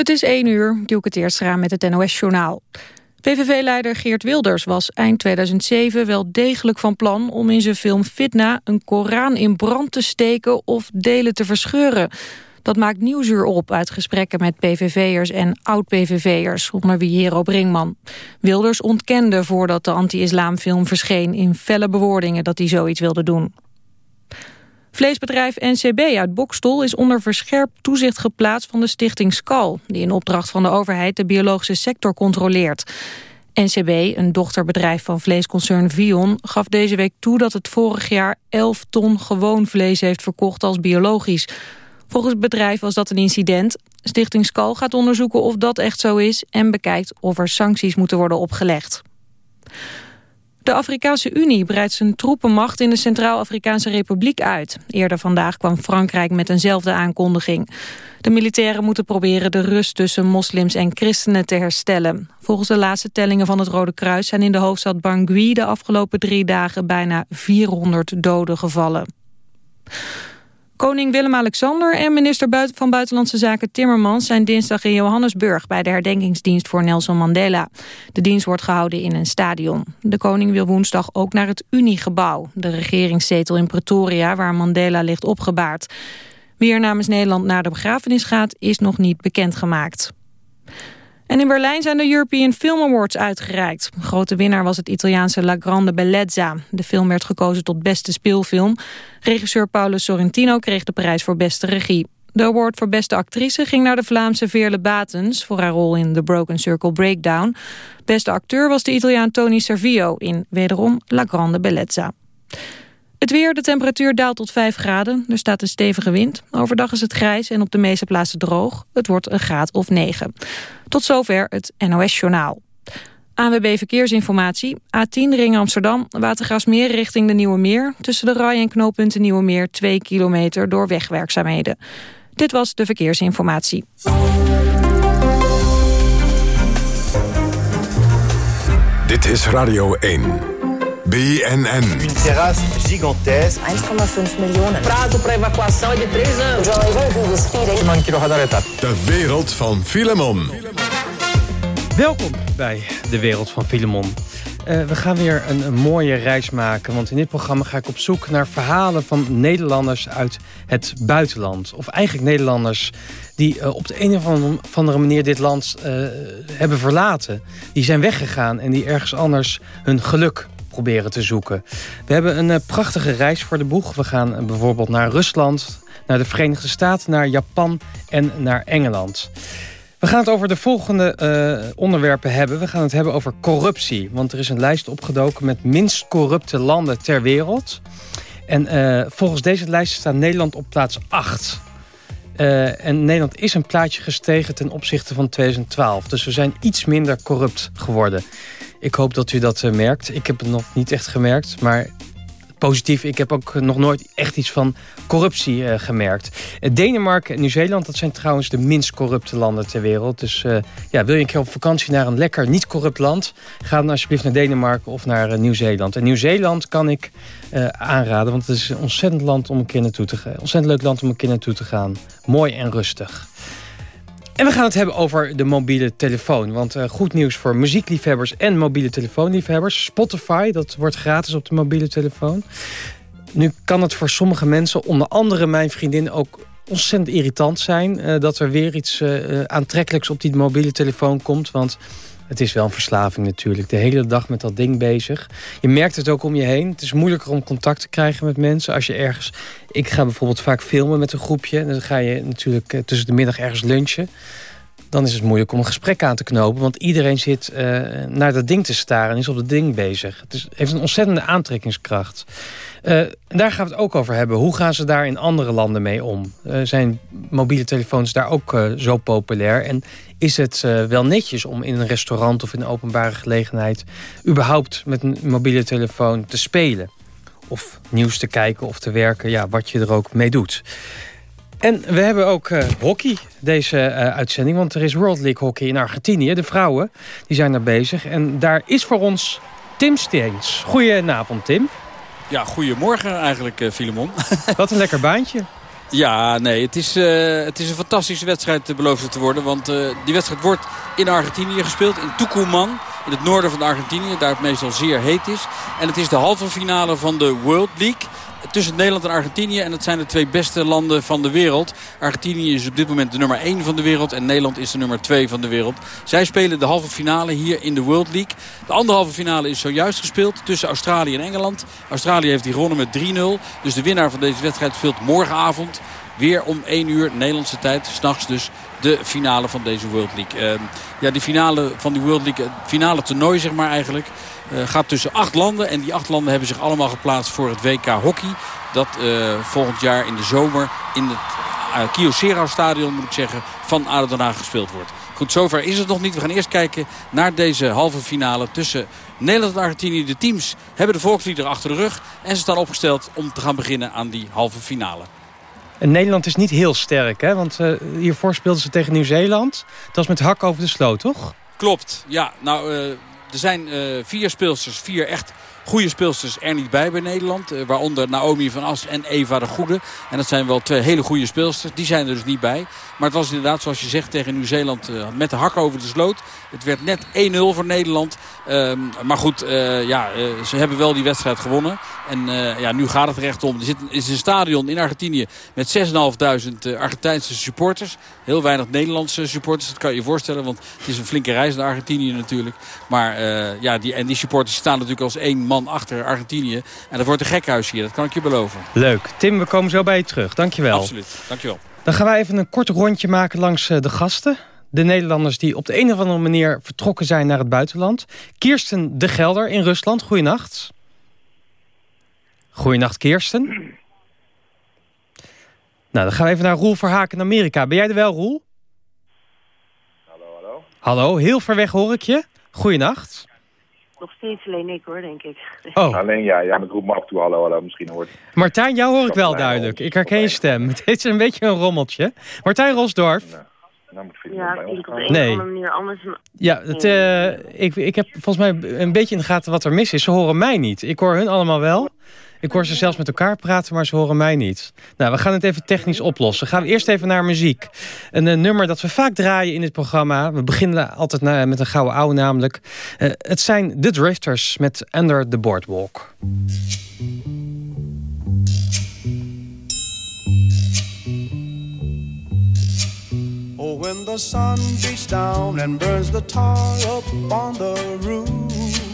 Het is 1 uur, doe ik het eerst raam met het NOS-journaal. PVV-leider Geert Wilders was eind 2007 wel degelijk van plan... om in zijn film Fitna een Koran in brand te steken of delen te verscheuren. Dat maakt nieuwsuur op uit gesprekken met PVV'ers en oud-PVV'ers... onder wie Hero Brinkman. Wilders ontkende voordat de anti-islamfilm verscheen... in felle bewoordingen dat hij zoiets wilde doen. Vleesbedrijf NCB uit Bokstol is onder verscherpt toezicht geplaatst van de stichting Skal, die in opdracht van de overheid de biologische sector controleert. NCB, een dochterbedrijf van vleesconcern Vion, gaf deze week toe dat het vorig jaar 11 ton gewoon vlees heeft verkocht als biologisch. Volgens het bedrijf was dat een incident. Stichting Skal gaat onderzoeken of dat echt zo is en bekijkt of er sancties moeten worden opgelegd. De Afrikaanse Unie breidt zijn troepenmacht in de Centraal-Afrikaanse Republiek uit. Eerder vandaag kwam Frankrijk met eenzelfde aankondiging. De militairen moeten proberen de rust tussen moslims en christenen te herstellen. Volgens de laatste tellingen van het Rode Kruis zijn in de hoofdstad Bangui de afgelopen drie dagen bijna 400 doden gevallen. Koning Willem-Alexander en minister van Buitenlandse Zaken Timmermans zijn dinsdag in Johannesburg bij de herdenkingsdienst voor Nelson Mandela. De dienst wordt gehouden in een stadion. De koning wil woensdag ook naar het Uniegebouw, de regeringszetel in Pretoria waar Mandela ligt opgebaard. Wie er namens Nederland naar de begrafenis gaat is nog niet bekendgemaakt. En in Berlijn zijn de European Film Awards uitgereikt. grote winnaar was het Italiaanse La Grande Bellezza. De film werd gekozen tot beste speelfilm. Regisseur Paolo Sorrentino kreeg de prijs voor beste regie. De award voor beste actrice ging naar de Vlaamse Veerle Batens... voor haar rol in The Broken Circle Breakdown. Beste acteur was de Italiaan Tony Servio in wederom La Grande Bellezza. Het weer, de temperatuur daalt tot 5 graden. Er staat een stevige wind. Overdag is het grijs en op de meeste plaatsen droog. Het wordt een graad of 9. Tot zover het NOS-journaal. ANWB Verkeersinformatie. A10 Ring Amsterdam. Watergrasmeer richting de Nieuwe Meer. Tussen de Rai en knooppunten Nieuwe Meer 2 kilometer door wegwerkzaamheden. Dit was de Verkeersinformatie. Dit is Radio 1. BNN. Une terrasse gigantesque. 1,5 miljoen. Prazo para evacuação é de 3 anos. De wereld van Filemon. Welkom bij de wereld van Filemon. Uh, we gaan weer een, een, mooie reis maken. Want in dit programma ga ik op zoek naar verhalen van Nederlanders uit het buitenland. Of eigenlijk Nederlanders die uh, op de een of andere manier dit land uh, hebben verlaten. Die zijn weggegaan en die ergens anders hun geluk proberen te zoeken. We hebben een uh, prachtige reis voor de boeg. We gaan uh, bijvoorbeeld naar Rusland, naar de Verenigde Staten, naar Japan en naar Engeland. We gaan het over de volgende uh, onderwerpen hebben. We gaan het hebben over corruptie. Want er is een lijst opgedoken met minst corrupte landen ter wereld. En volgens deze lijst staat Nederland op plaats 8. en Nederland is een plaatje gestegen ten opzichte van 2012. Dus we zijn iets minder corrupt geworden. Ik hoop dat u dat uh, merkt. Ik heb het nog niet echt gemerkt, maar positief. Ik heb ook nog nooit echt iets van corruptie uh, gemerkt. Uh, Denemarken en Nieuw-Zeeland, dat zijn trouwens de minst corrupte landen ter wereld. Dus ja, wil je een keer op vakantie naar een lekker niet corrupt land... ga dan alsjeblieft naar Denemarken of naar Nieuw-Zeeland. En Nieuw-Zeeland kan ik aanraden, want het is een ontzettend, land om een keer naartoe te gaan. ontzettend leuk land om een keer naartoe te gaan. Mooi en rustig. En we gaan het hebben over de mobiele telefoon. Want uh, goed nieuws voor muziekliefhebbers en mobiele telefoonliefhebbers. Spotify, dat wordt gratis op de mobiele telefoon. Nu kan het voor sommige mensen, onder andere mijn vriendin... ook ontzettend irritant zijn... Uh, dat er weer iets uh, aantrekkelijks op die mobiele telefoon komt. Want het is wel een verslaving natuurlijk. De hele dag met dat ding bezig. Je merkt het ook om je heen. Het is moeilijker om contact te krijgen met mensen. Als je ergens... Ik ga bijvoorbeeld vaak filmen met een groepje. En dan ga je natuurlijk eh, tussen de middag ergens lunchen dan is het moeilijk om een gesprek aan te knopen. Want iedereen zit uh, naar dat ding te staren en is op dat ding bezig. Het is, heeft een ontzettende aantrekkingskracht. En daar gaan we het ook over hebben. Hoe gaan ze daar in andere landen mee om? Uh, zijn mobiele telefoons daar ook zo populair? En is het wel netjes om in een restaurant of in een openbare gelegenheid... überhaupt met een mobiele telefoon te spelen? Of nieuws te kijken of te werken, ja, wat je er ook mee doet. En we hebben ook hockey, deze uitzending. Want er is World League hockey in Argentinië. De vrouwen die zijn er bezig. En daar is voor ons Tim Steens. Goedenavond, Tim. Ja, goedemorgen eigenlijk, uh, Filemon. Wat een lekker baantje. Ja, nee, het is, uh, het is een fantastische wedstrijd beloofd te worden. Want uh, die wedstrijd wordt in Argentinië gespeeld, in Tucumán. In het noorden van Argentinië, daar het meestal zeer heet is. En het is de halve finale van de World League tussen Nederland en Argentinië. En dat zijn de twee beste landen van de wereld. Argentinië is op dit moment de nummer 1 van de wereld. En Nederland is de nummer 2 van de wereld. Zij spelen de halve finale hier in de World League. De andere halve finale is zojuist gespeeld tussen Australië en Engeland. Australië heeft die gewonnen met 3-0. Dus de winnaar van deze wedstrijd speelt morgenavond. Weer om 1 uur Nederlandse tijd. S'nachts dus de finale van deze World League. Uh, ja, die finale van die World League, het finale toernooi zeg maar eigenlijk... Uh, gaat tussen acht landen. En die acht landen hebben zich allemaal geplaatst voor het WK Hockey. Dat uh, volgend jaar in de zomer in het uh, Kyocera stadion moet ik zeggen, van ADO Den Haag gespeeld wordt. Goed, zover is het nog niet. We gaan eerst kijken naar deze halve finale tussen Nederland en Argentinië. De teams hebben de volkslieder achter de rug. En ze staan opgesteld om te gaan beginnen aan die halve finale. En Nederland is niet heel sterk, hè? Want uh, hiervoor speelden ze tegen Nieuw-Zeeland. Dat was met hak over de sloot, toch? Klopt, ja. Nou, uh, er zijn uh, vier speelsters, vier echt goede speelsters er niet bij bij Nederland. Uh, waaronder Naomi van As en Eva de Goede. En dat zijn wel twee hele goede speelsters. Die zijn er dus niet bij. Maar het was inderdaad, zoals je zegt, tegen Nieuw-Zeeland uh, met de hak over de sloot. Het werd net 1-0 voor Nederland. Um, maar goed, uh, ja, ze hebben wel die wedstrijd gewonnen. En ja, nu gaat het recht om. Er zit, is een stadion in Argentinië met 6.500 Argentijnse supporters. Heel weinig Nederlandse supporters, dat kan je je voorstellen. Want het is een flinke reis naar Argentinië natuurlijk. Maar ja, die, en die supporters staan natuurlijk als één man achter Argentinië. En dat wordt een gekhuis hier, dat kan ik je beloven. Leuk. Tim, we komen zo bij je terug. Dankjewel. Absoluut, dankjewel. Dan gaan wij even een kort rondje maken langs de gasten. De Nederlanders die op de een of andere manier vertrokken zijn naar het buitenland. Kirsten de Gelder in Rusland, goeienacht. Goeienacht, Kirsten. Nou, dan gaan we even naar Roel Verhaken in Amerika. Ben jij er wel, Roel? Hallo, hallo. Hallo, heel ver weg hoor ik je. Goeienacht. Nog steeds alleen ik hoor, denk ik. Oh. Alleen ja, ja, ik roep me af en toe hallo, hallo, misschien hoort. Martijn, jou hoor ik wel duidelijk. Ik herken je stem. Het is een beetje een rommeltje. Martijn Rosdorf. Nou, nou moet ja, op een nee. of andere manier anders. Ja, het, uh, ik, ik heb volgens mij een beetje in de gaten wat er mis is. Ze horen mij niet. Ik hoor hun allemaal wel. Ik hoor ze zelfs met elkaar praten, maar ze horen mij niet. Nou, we gaan het even technisch oplossen. Gaan we eerst even naar muziek. Een, een nummer dat we vaak draaien in dit programma. We beginnen altijd met een gouden oude namelijk. Uh, het zijn The Drifters met Under the Boardwalk. Oh, when the sun beats down and burns the tar up on the roof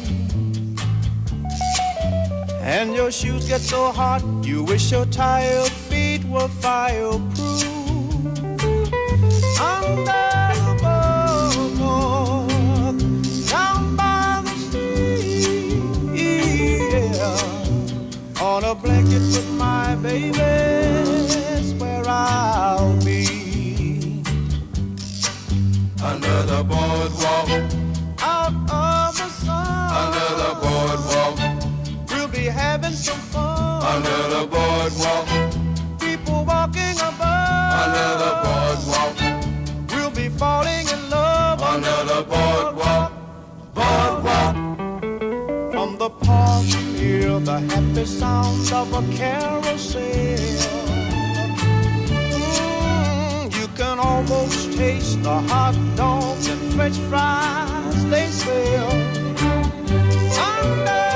And your shoes get so hot, you wish your tired feet were fireproof. Under the boardwalk, down by the sea, yeah. On a blanket with my baby, that's where I'll be. Under the boardwalk, out of the sun. Under the boardwalk having some fun under the boardwalk. People walking above under the boardwalk. We'll be falling in love under the boardwalk. Boardwalk. From the park, hear the happy sound of a carousel. Mm, you can almost taste the hot dogs and French fries they sell. Under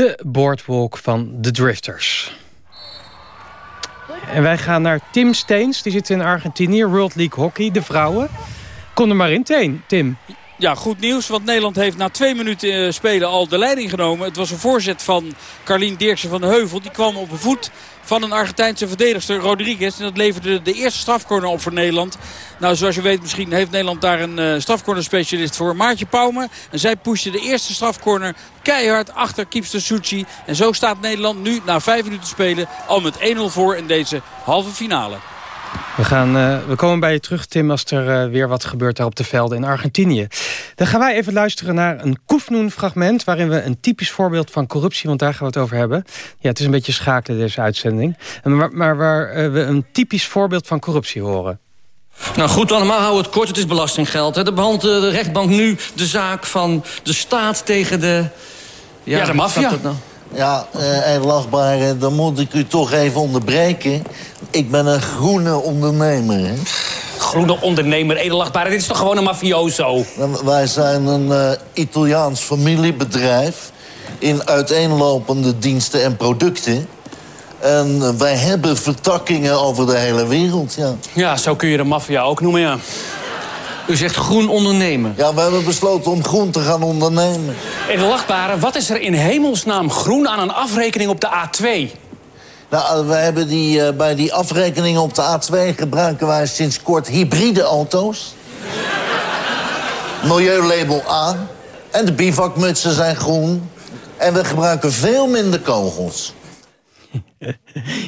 De boardwalk van de Drifters. En wij gaan naar Tim Steens, die zit in Argentinië, World League Hockey, de vrouwen. Kom er maar in, Tim. Ja, goed nieuws, want Nederland heeft na twee minuten eh, spelen al de leiding genomen. Het was een voorzet van Carlien Dirksen van de Heuvel. Die kwam op een voet van een Argentijnse verdedigster Rodriguez. En dat leverde de eerste strafcorner op voor Nederland. Nou, zoals je weet, misschien heeft Nederland daar een uh, strafcorner specialist voor. Maartje Pauwme. En zij pushte de eerste strafcorner keihard achter Kiepster Suchi. En zo staat Nederland nu na vijf minuten spelen al met 1-0 voor in deze halve finale. We, gaan, uh, we komen bij je terug, Tim, als er uh, weer wat gebeurt daar op de velden in Argentinië. Dan gaan wij even luisteren naar een Koefnoen-fragment... waarin we een typisch voorbeeld van corruptie, want daar gaan we het over hebben. Ja, het is een beetje schakelen, deze uitzending. Maar, maar waar uh, we een typisch voorbeeld van corruptie horen. Nou goed, allemaal hou het kort, het is belastinggeld. Hè. De behandelt de rechtbank nu de zaak van de staat tegen de... Ja, ja de maffia. Nou? Ja, uh, lachbare, dan moet ik u toch even onderbreken. Ik ben een groene ondernemer, hè? Groene ondernemer, edelachtbare, dit is toch gewoon een mafioso? Wij zijn een uh, Italiaans familiebedrijf... in uiteenlopende diensten en producten... En wij hebben vertakkingen over de hele wereld, ja. Ja, zo kun je de maffia ook noemen, ja. U zegt groen ondernemen. Ja, we hebben besloten om groen te gaan ondernemen. Edelachtbare, wat is er in hemelsnaam groen aan een afrekening op de A2? Nou, we hebben die, uh, bij die afrekeningen op de A2 gebruiken wij sinds kort hybride auto's. Milieulabel A. En de bivakmutsen zijn groen. En we gebruiken veel minder kogels.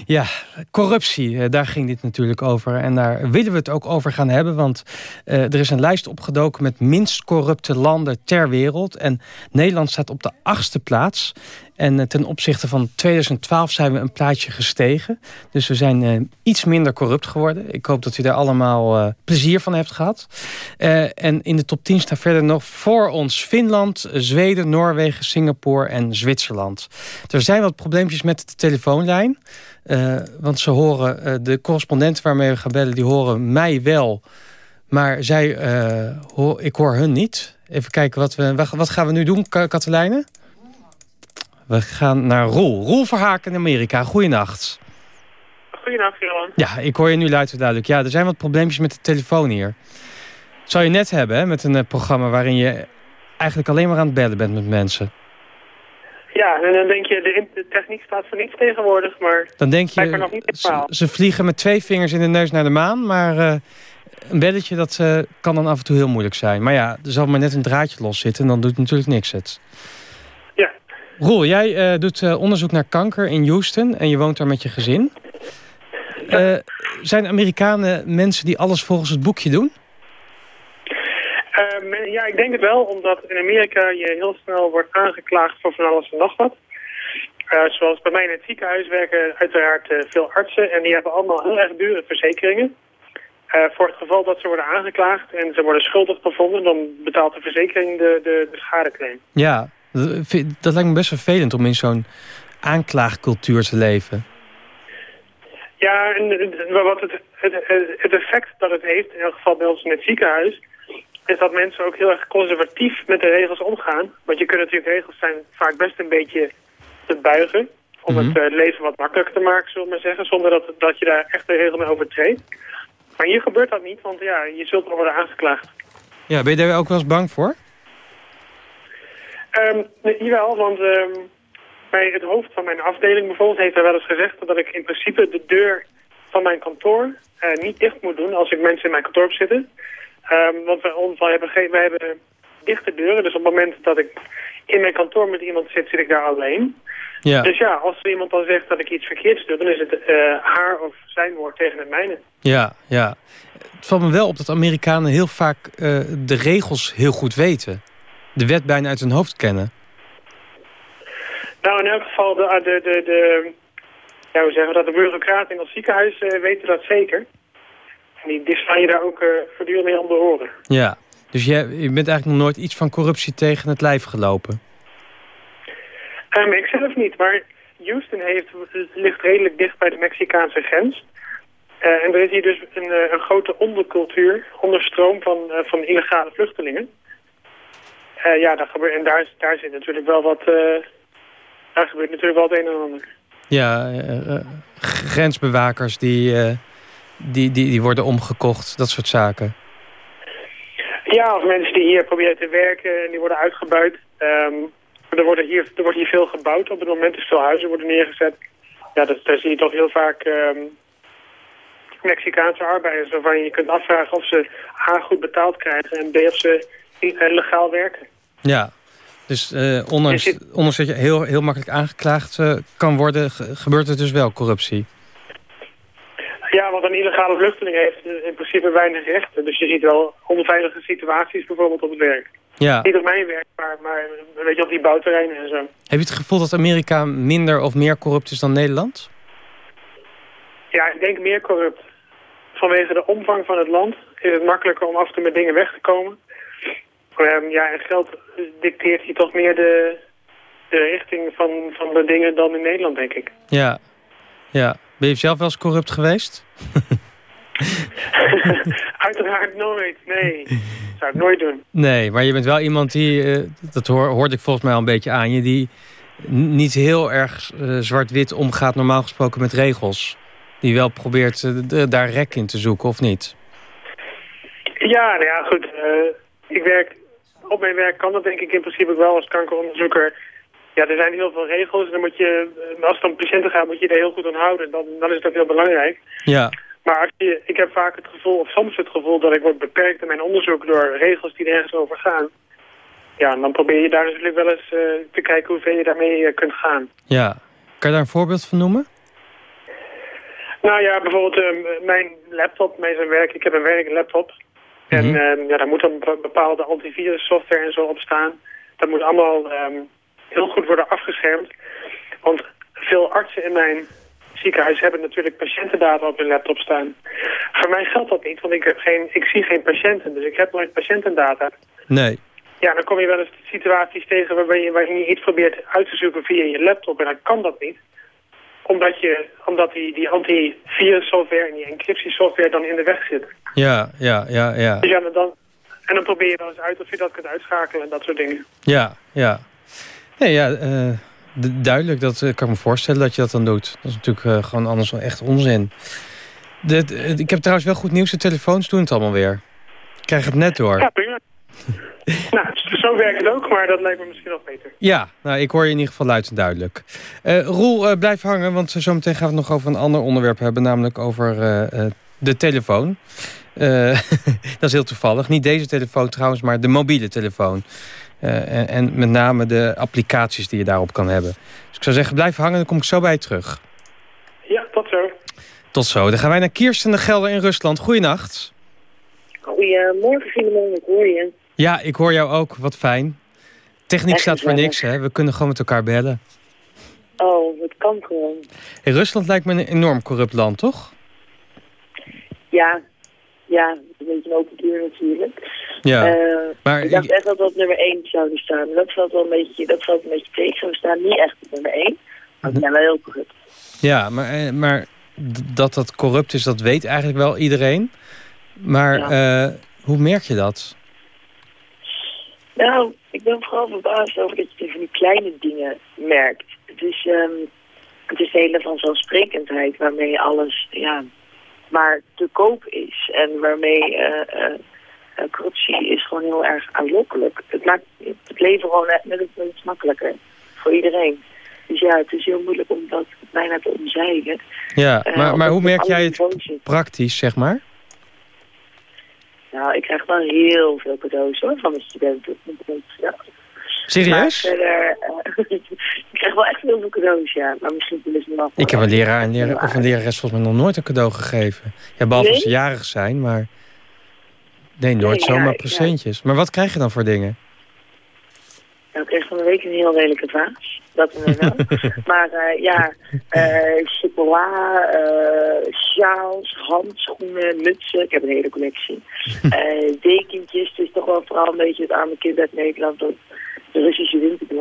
Ja, corruptie, daar ging dit natuurlijk over. En daar willen we het ook over gaan hebben. Want uh, er is een lijst opgedoken met minst corrupte landen ter wereld. En Nederland staat op de achtste plaats. En uh, ten opzichte van 2012 zijn we een plaatje gestegen. Dus we zijn uh, iets minder corrupt geworden. Ik hoop dat u daar allemaal plezier van hebt gehad. en in de top 10 staan verder nog voor ons Finland, Zweden, Noorwegen, Singapore en Zwitserland. Er zijn wat probleempjes met de telefoonlijn. Want ze horen, de correspondenten waarmee we gaan bellen, die horen mij wel. Maar zij, ik hoor hun niet. Even kijken, wat, we, wat gaan we nu doen, Katelijne? We gaan naar Roel. Roel Verhaken in Amerika. Goeienacht. Goeienacht, Johan. Ja, ik hoor je nu luid en duidelijk. Ja, er zijn wat probleempjes met de telefoon hier. zou je net hebben, hè, met een programma waarin je eigenlijk alleen maar aan het bellen bent met mensen. Ja, en dan denk je, de, de techniek staat voor niets tegenwoordig, maar... Dan denk je, nog niet ze, ze, vliegen met twee vingers in de neus naar de maan, maar uh, een belletje dat uh, kan dan af en toe heel moeilijk zijn. Maar ja, er zal maar net een draadje los zitten en dan doet natuurlijk niks het. Roel, jij uh, doet onderzoek naar kanker in Houston en je woont daar met je gezin. Ja. zijn Amerikanen mensen die alles volgens het boekje doen? Uh, ja, ik denk het wel, omdat in Amerika je heel snel wordt aangeklaagd voor van alles en nog wat. Zoals bij mij in het ziekenhuis werken uiteraard veel artsen en die hebben allemaal heel erg dure verzekeringen. voor het geval dat ze worden aangeklaagd en ze worden schuldig bevonden, dan betaalt de verzekering de, de, de schadeclaim. Ja, dat, dat lijkt me best vervelend om in zo'n aanklaagcultuur te leven. Ja, en wat het, het, effect dat het heeft, in elk geval bij ons in het ziekenhuis, is dat mensen ook heel erg conservatief met de regels omgaan. Want je kunt natuurlijk, regels zijn vaak best een beetje te buigen. Om het uh, leven wat makkelijker te maken, zullen we maar zeggen. Zonder dat, dat je daar echt de regel mee overtreedt. Maar hier gebeurt dat niet, want ja, je zult wel worden aangeklaagd. Ja, ben je daar ook wel eens bang voor? Um, nee, jawel, want um, bij het hoofd van mijn afdeling bijvoorbeeld heeft hij wel eens gezegd... dat ik in principe de deur van mijn kantoor uh, niet dicht moet doen als ik mensen in mijn kantoor heb zitten... Um, want wij, wij, hebben geen, wij hebben dichte deuren, dus op het moment dat ik in mijn kantoor met iemand zit, zit ik daar alleen. Ja. Dus ja, als er iemand dan zegt dat ik iets verkeerds doe, dan is het uh, haar of zijn woord tegen het mijne. Ja, ja. Het valt me wel op dat Amerikanen heel vaak uh, de regels heel goed weten. De wet bijna uit hun hoofd kennen. Nou, in elk geval, de, de, de, de ja, hoe zeggen we dat, de bureaucraten in ons ziekenhuis uh, weten dat zeker. En die, die je daar ook uh, voortdurend mee om de oren. Ja, dus je, je bent eigenlijk nog nooit iets van corruptie tegen het lijf gelopen? Um, ik zelf niet, maar Houston heeft, ligt redelijk dicht bij de Mexicaanse grens. Uh, en er is hier dus een, een grote ondercultuur, onderstroom van, van illegale vluchtelingen. Eh, ja, daar gebeurt, en daar, daar zit natuurlijk wel wat... eh, daar gebeurt natuurlijk wel het een en ander. Ja, eh, grensbewakers die, die, die, die worden omgekocht, dat soort zaken. Ja, of mensen die hier proberen te werken en die worden uitgebuit. Ehm, er, worden hier, er wordt hier veel gebouwd op het moment, dus veel huizen worden neergezet. Ja, dat, daar zie je toch heel vaak ehm, Mexicaanse arbeiders waarvan je kunt afvragen of ze A goed betaald krijgen en B of ze legaal werken. Ja, dus eh, ondanks, ondanks dat je heel, heel makkelijk aangeklaagd eh, kan worden, ge- gebeurt er dus wel corruptie. Ja, want een illegale vluchteling heeft in principe weinig rechten. Dus je ziet wel onveilige situaties bijvoorbeeld op het werk. Ja. Niet op mijn werk, maar, maar weet je, op die bouwterreinen en zo. Heb je het gevoel dat Amerika minder of meer corrupt is dan Nederland? Ja, ik denk meer corrupt. Vanwege de omvang van het land is het makkelijker om af en toe met dingen weg te komen. Ehm, ja, en geld dicteert hier toch meer de, de richting van, van de dingen dan in Nederland, denk ik. Ja. ja. Ben je zelf wel eens corrupt geweest? Uiteraard nooit, nee. Dat zou ik nooit doen. Nee, maar je bent wel iemand die, eh, dat hoor, hoorde ik volgens mij al een beetje aan je, die niet heel erg eh, zwart-wit omgaat normaal gesproken met regels. Die wel probeert eh, de- daar rek in te zoeken, of niet? Ja, nou ja, goed. ik werk, op mijn werk kan dat denk ik in principe wel als kankeronderzoeker. Ja, er zijn heel veel regels. En dan moet je, eh, als het om patiënten gaat, moet je er heel goed aan houden. Dan, dan is dat heel belangrijk. Ja. Maar als je, ik heb vaak het gevoel, of soms het gevoel, dat ik word beperkt in mijn onderzoek door regels die nergens over gaan. Ja, en dan probeer je daar natuurlijk wel eens eh, te kijken hoe ver je daarmee eh, kunt gaan. Ja. Kan je daar een voorbeeld van noemen? Nou ja, bijvoorbeeld mijn laptop, mijn werk. Ik heb een werklaptop. En eh, ja, daar moet dan be- bepaalde antivirussoftware en zo op staan. Dat moet allemaal ehm, heel goed worden afgeschermd. Want veel artsen in mijn ziekenhuis hebben natuurlijk patiëntendata op hun laptop staan. Voor mij geldt dat niet, want ik, heb geen, ik zie geen patiënten. Dus ik heb nooit patiëntendata. Nee. Ja, dan kom je wel eens situaties tegen waarbij je, waarin je iets probeert uit te zoeken via je laptop. En dan kan dat niet. Omdat, je, omdat die, die antivirussoftware en die encryptiesoftware dan in de weg zit. Ja, ja, ja, ja. Dus ja, dan, en dan probeer je wel eens uit of je dat kunt uitschakelen en dat soort dingen. Ja, ja. Nee, ja, eh, duidelijk. Dat eh, kan ik me voorstellen dat je dat dan doet. Dat is natuurlijk eh, gewoon anders wel echt onzin. De, de- ik heb trouwens wel goed nieuws. De telefoons doen het allemaal weer. Ik krijg het net door. Ja, prima. nou, zo werkt het ook, maar dat lijkt me misschien nog beter. Ja, nou, ik hoor je in ieder geval luid en duidelijk. Eh, Roel, eh, blijf hangen, want zometeen gaan we het nog over een ander onderwerp hebben. Namelijk over eh, eh, de telefoon. Eh, dat is heel toevallig. Niet deze telefoon trouwens, maar de mobiele telefoon. Eh, en, en met name de applicaties die je daarop kan hebben. Dus ik zou zeggen, blijf hangen, dan kom ik zo bij je terug. Ja, tot zo. Tot zo. Dan gaan wij naar Kirsten de Gelder in Rusland. Goeienacht. Goedemorgen, Filemon, ik hoor je. Ja, ik hoor jou ook. Wat fijn. Techniek staat voor niks, hè. We kunnen gewoon met elkaar bellen. Oh, het kan gewoon. Hey, Rusland lijkt me een enorm corrupt land, toch? Ja, ja, een beetje een open deur natuurlijk. Ja, Eh, maar ik dacht echt dat we op nummer 1 zouden staan. Dat valt wel een beetje, dat valt een beetje tegen. We staan niet echt op nummer 1. Maar we zijn wel heel corrupt. Ja, maar, eh, maar dat dat corrupt is, dat weet eigenlijk wel iedereen. Maar eh, hoe merk je dat? Nou, ik ben vooral verbaasd over dat je van die kleine dingen merkt. Het is, ehm het is de hele vanzelfsprekendheid waarmee alles ja, maar te koop is. En waarmee eh, eh, eh, corruptie is gewoon heel erg aanlokkelijk. Het maakt het leven gewoon net iets makkelijker voor iedereen. Dus ja, het is heel moeilijk om dat bijna te omzeilen. Ja, maar, maar hoe merk jij het praktisch, zeg maar? Nou, ik krijg wel heel veel cadeaus hoor, van mijn studenten. Ja. Serieus? Maar verder, eh, ik krijg wel echt heel veel cadeaus, ja. Maar misschien ze me nog Ik heb een leraar en leraar, of een lerares volgens mij nog nooit een cadeau gegeven. Ja, behalve als ze jarig zijn, maar... Nee, nooit Nee, ja, zomaar ja. presentjes. Maar wat krijg je dan voor dingen? Nou, ik kreeg van de week een heel lelijke vaas. Dat we wel. maar eh, ja, eh, chocola, eh, sjaals, handschoenen, mutsen. Ik heb een hele collectie. Dekentjes. Het is toch wel vooral een beetje het arme kind uit Nederland dat de Russische winter.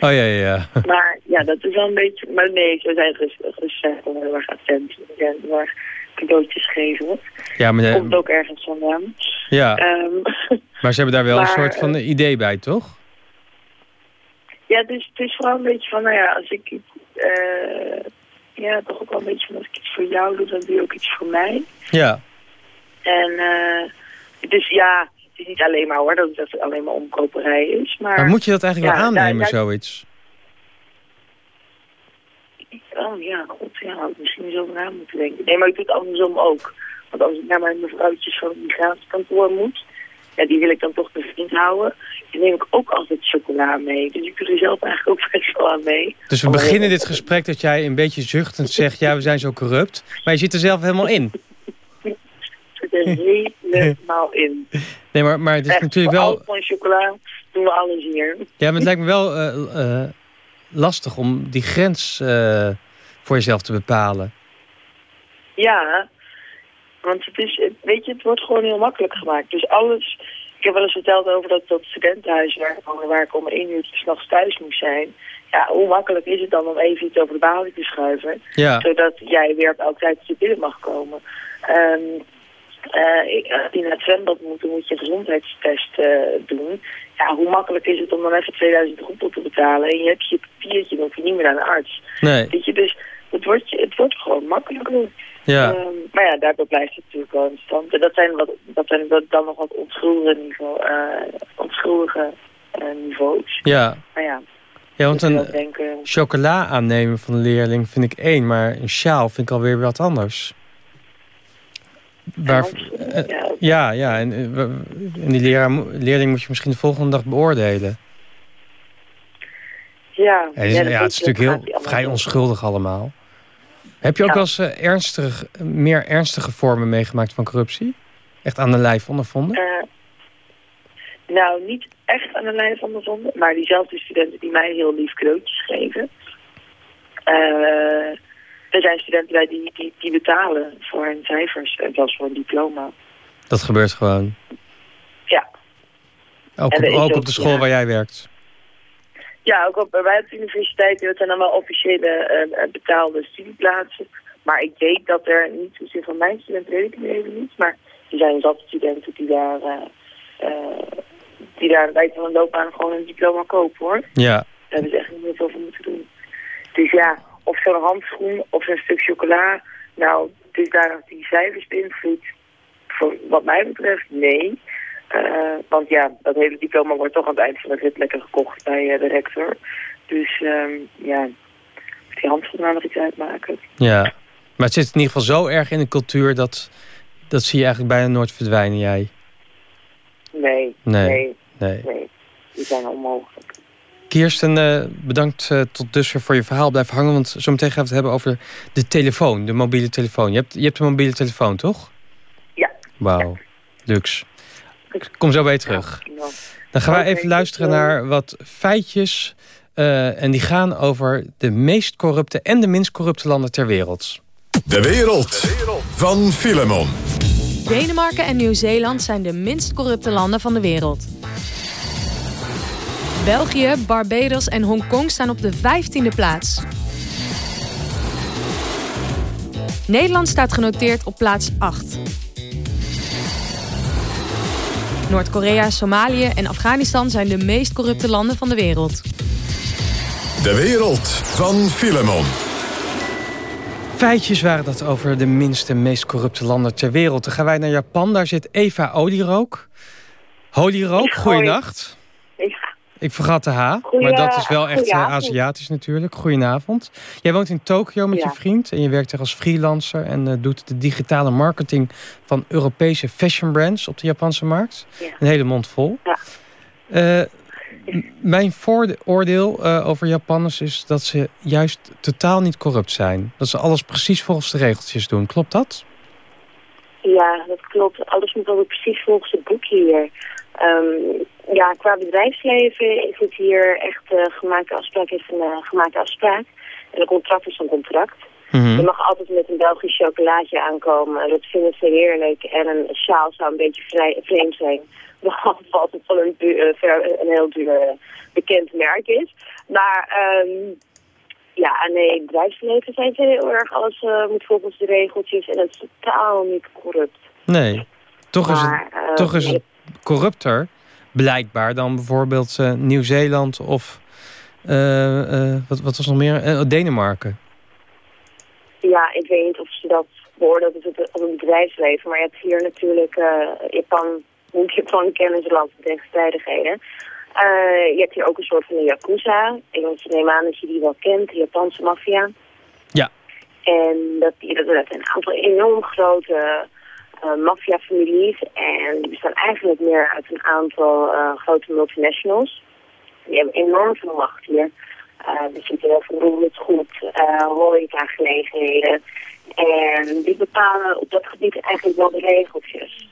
Oh ja, ja, ja. Maar ja, dat is wel een beetje... Maar nee, ze zijn rustig. Dus ze zijn heel erg attent. Ze zijn heel erg cadeautjes geven. Ja, maar, Komt ook ergens vandaan. ja. Ehm, maar ze hebben daar wel een soort van idee bij, toch? Ja, dus het is vooral een beetje van, nou ja, als ik uh, ja, toch ook wel een beetje van als ik iets voor jou doe, dan doe je ook iets voor mij. Ja. En uh, dus ja, het is niet alleen maar hoor, dat het alleen maar omkoperij is. Maar, maar moet je dat eigenlijk wel aannemen, daar, zoiets? Oh ja, god, ja, had ik misschien zo na moeten denken. Nee, maar ik doe het andersom ook. Want als ik naar mijn mevrouwtjes van het migratiekantoor moet, ja, die wil ik dan toch bevriend houden. Dan neem ik ook altijd chocola mee. Dus ik doe er zelf eigenlijk ook best wel aan mee. Dus we beginnen dit gesprek dat jij een beetje zuchtend zegt... ja, we zijn zo corrupt. Maar je zit er zelf helemaal in. Ik zit er helemaal in. Nee, maar, maar het is natuurlijk wel... van chocola doen we alles hier. Ja, maar het lijkt me wel uh, uh, lastig om die grens uh, voor jezelf te bepalen. Ja, want het is, weet je, het wordt gewoon heel makkelijk gemaakt. Dus alles, ik heb wel eens verteld over dat, dat studentenhuis waar, waar ik om één uur s'nachts thuis moest zijn. Ja, hoe makkelijk is het dan om even iets over de balie te schuiven? Ja. Zodat jij weer op elke tijd je binnen mag komen. Um, uh, als die naar het zwembad moeten, moet je een gezondheidstest uh, doen. Ja, hoe makkelijk is het om dan even 2000 roepel te betalen en je hebt je papiertje, dan hoef je niet meer naar een arts. Nee. Weet je, dus het wordt, het wordt gewoon makkelijker. Ja. Um, maar ja, daarbij blijft het natuurlijk wel in stand. En dat zijn, wat, dat zijn dan nog wat onschuldige, niveau, uh, onschuldige uh, niveaus. Ja. Maar ja. Ja, want een denken... chocola aannemen van een leerling vind ik één, maar een sjaal vind ik alweer wat anders. Waar, uh, ja, ja, ja, en, en die leraar, leerling moet je misschien de volgende dag beoordelen. Ja, ja, ja, ja het is natuurlijk heel vrij onschuldig allemaal. Heb je ook Ja. wel eens eh, ernstig, meer ernstige vormen meegemaakt van corruptie? Echt aan de lijf ondervonden? Eh, nou, niet echt aan de de zonde, maar diezelfde studenten die mij heel lief cadeautjes geven. Eh, er zijn studenten bij die, die, die betalen voor hun cijfers, en zelfs voor een diploma. Dat gebeurt gewoon. Ja. Ook, op, ook ook- op de school ja. waar jij werkt. Ja, ook op, wij op de universiteit, dat zijn wel officiële eh, eh, betaalde studieplaatsen. Maar ik weet dat er, niet zozeer van mijn studenten weet ik het even niet, maar er zijn zat studenten die daar, eh, die daar aan het eind van hun loopbaan gewoon een diploma kopen hoor. Ja. Daar hebben ze echt niet heel veel voor moeten doen. Dus ja, of zo'n handschoen of zo'n stuk chocola, nou, dus daar die cijfers beïnvloed. Voor wat mij betreft, nee. Eh, want ja, dat hele diploma wordt toch aan het eind van de rit lekker gekocht bij eh, de rector. Dus ehm, ja, of die handschoenen nou nog iets uitmaken. Ja. Maar het zit in ieder geval zo erg in de cultuur... dat, dat zie je eigenlijk bijna nooit verdwijnen, jij. Nee, Nee, nee, nee. nee. Die zijn onmogelijk. Kirsten, eh, bedankt tot dusver voor je verhaal. Blijf hangen, want zometeen gaan we het hebben over de telefoon. De mobiele telefoon. Je hebt, je hebt een mobiele telefoon, toch? Ja. Wauw, luxe. Ik kom zo bij je terug. Dan gaan wij Oké, even luisteren naar wat feitjes. eh, en die gaan over de meest corrupte en de minst corrupte landen ter wereld. De wereld van Filemon. Denemarken en Nieuw-Zeeland zijn de minst corrupte landen van de wereld. België, Barbados en Hongkong staan op de 15e plaats. Nederland staat genoteerd op plaats 8. Noord-Korea, Somalië en Afghanistan zijn de meest corrupte landen van de wereld. De wereld van Filemon. Feitjes waren dat over de minste en meest corrupte landen ter wereld. Dan gaan wij naar Japan. Daar zit Eva Olierook. Olierook, goeienacht. Ik vergat de H, Goeie- maar dat is wel echt eh. Aziatisch natuurlijk. Goedenavond. Jij woont in Tokio met Ja. je vriend en je werkt er als freelancer... en eh, doet de digitale marketing van Europese fashion brands op de Japanse markt. Ja. Een hele mond vol. Eh, m- mijn vooroordeel eh, over Japanners is dat ze juist totaal niet corrupt zijn. Dat ze alles precies volgens de regeltjes doen. Klopt dat? Ja, dat klopt. Alles moet wel precies volgens het boekje hier. Ehm, ja, qua bedrijfsleven is het hier echt eh gemaakte afspraak is een eh, gemaakte afspraak. En een contract is een contract. Je mag altijd met een Belgisch chocolaatje aankomen. Dat vinden ze heerlijk. En een sjaal zou een beetje vrij, vreemd zijn. Behalve als het van een, duur, eh, een heel duur bekend merk is. Maar ehm, ja, nee, bedrijfsleven zijn ze heel erg. Alles moet volgens de regeltjes. En het is totaal niet corrupt. Nee. Toch is, het, toch is het corrupter, blijkbaar, dan bijvoorbeeld eh, Nieuw-Zeeland of wat, wat was nog meer? Denemarken. Ja, ik weet niet of ze dat beoordeelt als het, een bedrijfsleven. Maar je hebt hier natuurlijk, Japan, moet je Japan kennen, een land tegenstrijdigheden. je hebt hier ook een soort van een Yakuza. Ik neem aan dat je die wel kent, de Japanse maffia. Ja. En dat, dat, dat een aantal enorm grote uh, maffiafamilies. En die bestaan eigenlijk meer uit een aantal uh, grote multinationals. Die hebben enorm veel macht hier. Uh, er zitten heel veel roerend uh, horeca-gelegenheden. En die bepalen op dat gebied eigenlijk wel de regeltjes.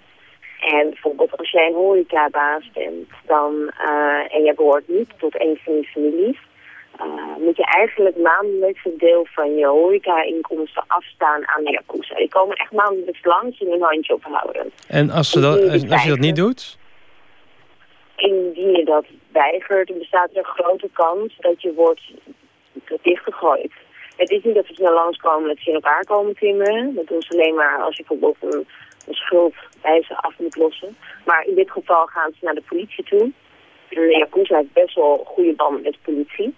En bijvoorbeeld als jij een horecabaas bent dan, en je behoort niet tot een van die families, uh, moet je eigenlijk maandelijks een deel van je horeca-inkomsten afstaan aan de Yakuza. Die komen echt maandelijks langs en een handje ophouden. En als, ze dat, als je dat niet doet? Indien je dat weigert, bestaat er een grote kans dat je wordt dichtgegooid. Het is niet dat ze snel langskomen dat ze in elkaar komen timmeren. Dat doen ze alleen maar als je bijvoorbeeld een, een schuld bij ze af moet lossen. Maar in dit geval gaan ze naar de politie toe. De Yakuza heeft best wel goede banden met de politie.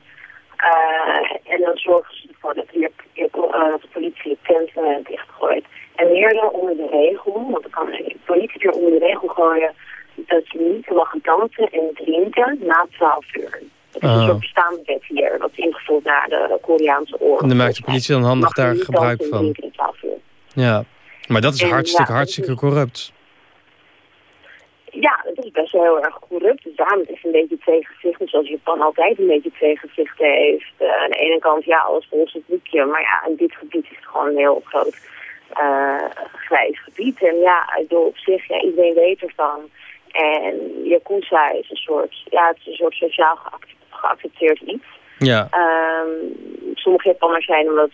Uh, en dan zorgen ze ervoor dat je, je, uh, de politie tent uh, dichtgooit. En meer dan onder de regel, want dan kan de politie er onder de regel gooien dat je niet mag dansen en drinken na 12 uur. Dat is een soort bestaande wet hier, wat is ingevoerd na de Koreaanse oorlog. En dan maakt de politie dan handig daar gebruik van. Ja, maar dat is hartstikke, hartstikke corrupt ja, het is best wel heel erg corrupt. Dus daarom is het een beetje twee gezichten, zoals Japan altijd een beetje twee gezichten heeft. Uh, aan de ene kant, ja, alles volgens het boekje. Maar ja, in dit gebied is het gewoon een heel groot uh, grijs gebied. En ja, ik bedoel op zich, ja, iedereen weet ervan. En Yakuza is een soort, ja, het is een soort sociaal geaccepteerd iets. Ja. Um, sommige Japanners zijn, omdat,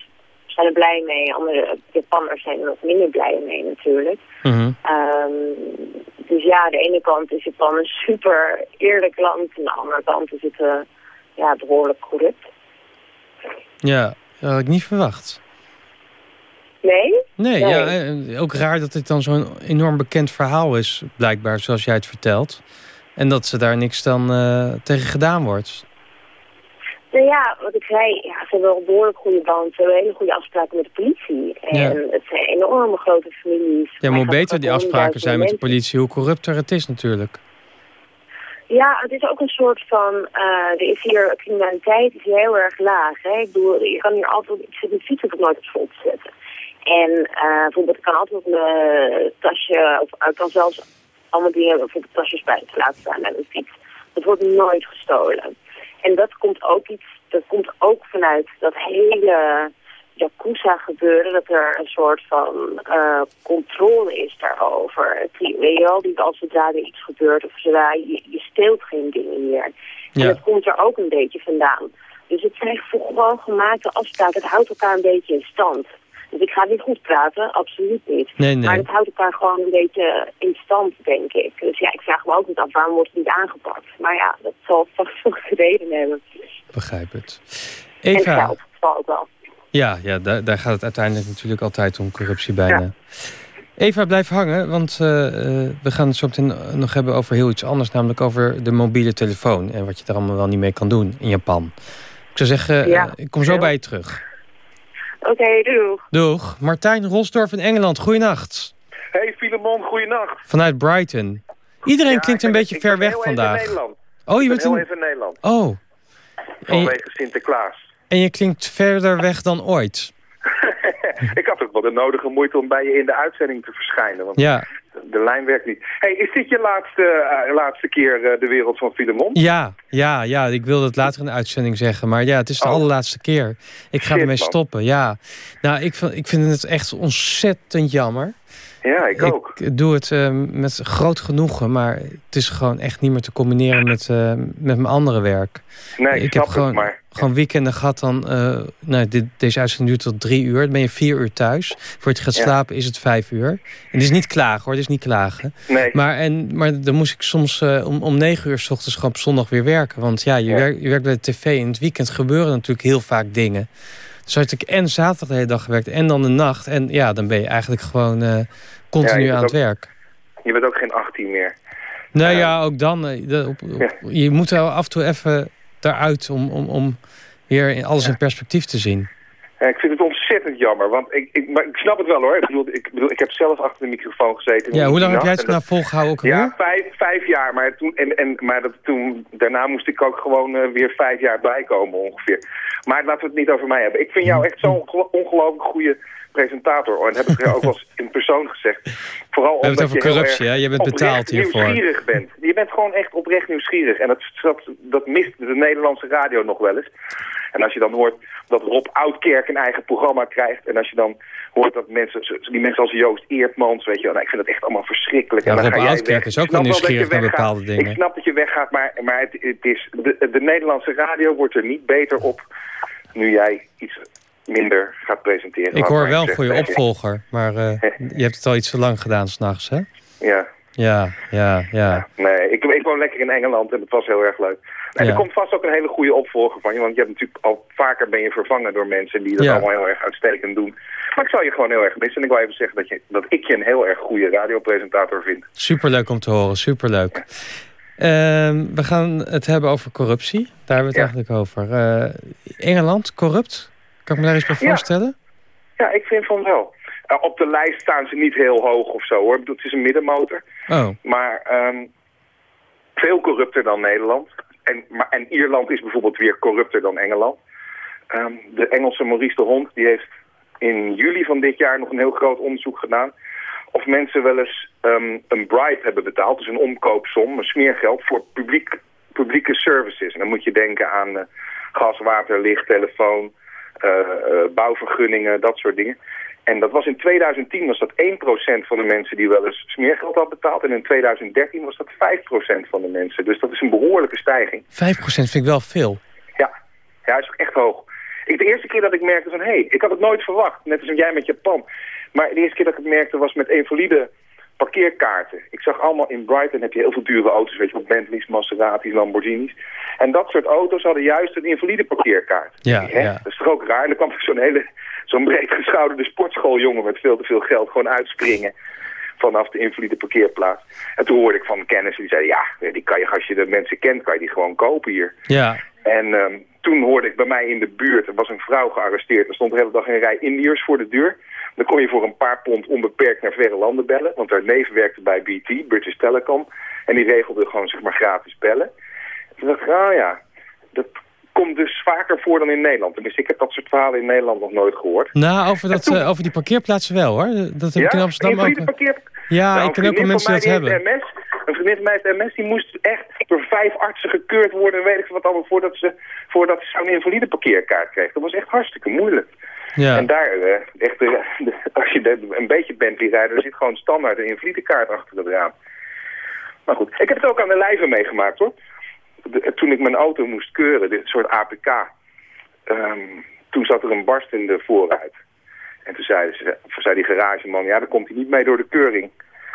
zijn er blij mee, andere Japanners zijn er wat minder blij mee natuurlijk. Mm -hmm. um, dus ja, de ene kant is Japan een super eerlijk land. En de andere kant is het uh, ja, behoorlijk corrupt. Ja, dat had ik niet verwacht. Nee? Nee, Ja, eh, ook raar dat dit dan zo'n enorm bekend verhaal is, blijkbaar, zoals jij het vertelt. En dat ze daar niks dan uh, tegen gedaan wordt. Nou ja, wat ik zei, ja, ze hebben wel een behoorlijk goede band. Ze hebben hele goede afspraken met de politie. En ja. het zijn enorme grote families. Ja, maar hoe beter die afspraken zijn met de politie, hoe corrupter het is natuurlijk. Ja, het is ook een soort van, uh, er is hier, criminaliteit is heel erg laag. Hè? Ik bedoel, je kan hier altijd, ik zit mijn fiets op nooit op slot zetten. En uh, bijvoorbeeld, ik kan altijd mijn tasje, of ik kan zelfs allemaal dingen, bijvoorbeeld tasjes buiten laten staan met een fiets. Dat wordt nooit gestolen. En dat komt ook iets, dat komt ook vanuit dat hele Yakuza gebeuren, dat er een soort van uh, controle is daarover. Weet je wel, die als zodra er iets gebeurt of zodra je, je steelt geen dingen meer. Ja. En dat komt er ook een beetje vandaan. Dus het zijn gewoon gemaakte afspraken. Het houdt elkaar een beetje in stand. Dus ik ga niet goed praten, absoluut niet. Nee, nee. Maar het houdt elkaar gewoon een beetje in stand, denk ik. Dus ja, ik vraag me ook niet af, waarom wordt het niet aangepakt? Maar ja, dat zal vast wel reden hebben. Begrijp het. Eva. En geld, valt wel. Ja, ja daar, daar gaat het uiteindelijk natuurlijk altijd om corruptie bijna. Ja. Eva, blijf hangen, want uh, we gaan het zo meteen nog hebben over heel iets anders. Namelijk over de mobiele telefoon en wat je daar allemaal wel niet mee kan doen in Japan. Ik zou zeggen, ja, uh, ik kom zo bij je terug. Oké, okay, doeg. Doeg. Martijn Rosdorf in Engeland, goeienacht. Hey Filemon, goeienacht. Vanuit Brighton. Iedereen ja, klinkt een beetje ver weg vandaag. Oh, je bent heel in... even in Nederland. Oh. Vanwege je... Sinterklaas. En je klinkt verder weg dan ooit. ik had ook wel de nodige moeite om bij je in de uitzending te verschijnen. Want ja. De lijn werkt niet. Hey, is dit je laatste, uh, laatste keer uh, de wereld van Filemon? Ja, ja, ja, ik wilde het later in de uitzending zeggen. Maar ja, het is de oh. allerlaatste keer. Ik ga Shit, ermee man. stoppen, ja. Nou, ik, ik vind het echt ontzettend jammer. Ja, ik ook. Ik doe het uh, met groot genoegen, maar het is gewoon echt niet meer te combineren met, uh, met mijn andere werk. Nee, ik, ik heb gewoon, maar... gewoon weekenden gehad dan... Uh, nou, dit, deze uitzending duurt tot drie uur. Dan ben je vier uur thuis. Voor je gaat Ja. slapen is het vijf uur. En het is niet klagen hoor, het is niet klagen. Nee. Maar, en, maar dan moest ik soms om, om negen uur s ochtends gewoon op zondag weer werken. Want ja, je, Ja. Werkt, je werkt bij de tv. In het weekend gebeuren natuurlijk heel vaak dingen. Dus had ik en zaterdag de hele dag gewerkt en dan de nacht. En ja, dan ben je eigenlijk gewoon uh, continu Ja, aan het ook- werk. Je bent ook geen 18 meer. Nou ja, ook dan. eh, de- op- op- Je moet wel af en toe even daaruit om, om, om weer alles in perspectief te zien? Ik vind het ontzettend jammer, want ik, ik, maar ik snap het wel hoor. Ik bedoel, ik, bedoel, ik heb zelf achter de microfoon gezeten. Ja, hoe lang heb jij het nou volgehouden ook Ja, vijf, vijf jaar. Maar, toen, en, en, maar dat, toen, daarna moest ik ook gewoon eh, weer vijf jaar bijkomen ongeveer. Maar laten we het niet over mij hebben. Ik vind jou echt zo'n onge- ongelooflijk goede presentator. En heb ik ook wel eens in persoon gezegd. Vooral We hebben het over corruptie, hè? Je bent betaald hiervoor. nieuwsgierig bent. Je bent gewoon echt oprecht nieuwsgierig. En dat, dat, dat mist de Nederlandse radio nog wel eens. En als je dan hoort dat Rob Oudkerk een eigen programma krijgt... en als je dan hoort dat mensen, die mensen als Joost Eertmans... weet je wel, nou, ik vind dat echt allemaal verschrikkelijk. Ja, en dan Rob ga jij Oudkerk weg. is ook wel je nieuwsgierig naar bepaalde dingen. Ik snap dat je weggaat, maar, maar het, het is, de, de Nederlandse radio wordt er niet beter op... nu jij iets minder gaat presenteren. Ik hoor wel zeggen. goede opvolger, maar eh, je hebt het al iets te lang gedaan s'nachts, hè? Ja. Ja, ja, ja. Nee, ik, ik woon lekker in Engeland en het was heel erg leuk. En Ja. er komt vast ook een hele goede opvolger van je, want je hebt natuurlijk al vaker ben je vervangen door mensen die dat Ja. allemaal heel erg uitstekend doen. Maar ik zal je gewoon heel erg missen en ik wil even zeggen dat, je, dat ik je een heel erg goede radiopresentator vind. Superleuk om te horen, superleuk. Ehm, we gaan het hebben over corruptie. Daar hebben we het eigenlijk over. Eh, Engeland, corrupt? Kan ik me daar eens bij voorstellen? Ja, ik vind van wel. Eh, op de lijst staan ze niet heel hoog of zo hoor. Ik bedoel, Het is een middenmotor. Oh, Maar ehm, veel corrupter dan Nederland. En, en Ierland is bijvoorbeeld weer corrupter dan Engeland. Ehm, de Engelse Maurice de Hond die heeft in juli van dit jaar nog een heel groot onderzoek gedaan... of mensen wel eens ehm, een bribe hebben betaald, dus een omkoopsom, een smeergeld... voor publiek, publieke services. En dan moet je denken aan eh, gas, water, licht, telefoon, eh, eh, bouwvergunningen, dat soort dingen. En dat was in 2010 was dat 1% van de mensen die wel eens smeergeld had betaald. En in 2013 was dat 5% van de mensen. Dus dat is een behoorlijke stijging. 5% vind ik wel veel. Ja, ja is ook echt hoog. Ik, de eerste keer dat ik merkte van, hé, hey, ik had het nooit verwacht. Net als jij met Japan. Maar de eerste keer dat ik het merkte was met invalide parkeerkaarten. Ik zag allemaal in Brighton heb je heel veel dure auto's, weet je wel, Bentleys, Maseratis, Lamborghinis. En dat soort auto's hadden juist een invalide parkeerkaart. Ja, Hè? ja. Dat is toch ook raar? En dan kwam zo'n hele, zo'n breed geschouderde sportschooljongen met veel te veel geld gewoon uitspringen vanaf de invalide parkeerplaats. En toen hoorde ik van kennissen die zeiden, ja, die kan je, als je de mensen kent, kan je die gewoon kopen hier. Ja, En ehm, toen hoorde ik bij mij in de buurt, er was een vrouw gearresteerd. Er stond de hele dag een rij Indiërs voor de deur. Dan kon je voor een paar pond onbeperkt naar verre landen bellen. Want haar neef werkte bij BT, British Telecom. En die regelde gewoon zeg maar gratis bellen. Toen dacht ik, ah ja, dat komt dus vaker voor dan in Nederland. Tenminste, ik heb dat soort verhalen in Nederland nog nooit gehoord. nou, over, dat, eh, over die parkeerplaatsen wel, hoor. Dat heb ik in Amsterdam ook. invalide parkeer... Ja, Nou, ik ken ook wel een mensen die dat hebben. MS, een vriendin van mij heeft MS, die moest echt door vijf artsen gekeurd worden... en weet ik veel wat allemaal voordat ze, voordat ze zo'n invalide parkeerkaart kreeg. Dat was echt hartstikke moeilijk. Ja. En daar, eh, echt, eh, de- als je een beetje Bentley rijdt, er zit gewoon standaard een invalide kaart achter het raam. Maar goed, ik heb het ook aan de lijve meegemaakt hoor. De- toen ik mijn auto moest keuren, dit soort APK, ehm, toen zat er een barst in de voorruit. En toen zei, ze, zei die garageman, ja, daar komt hij niet mee door de keuring.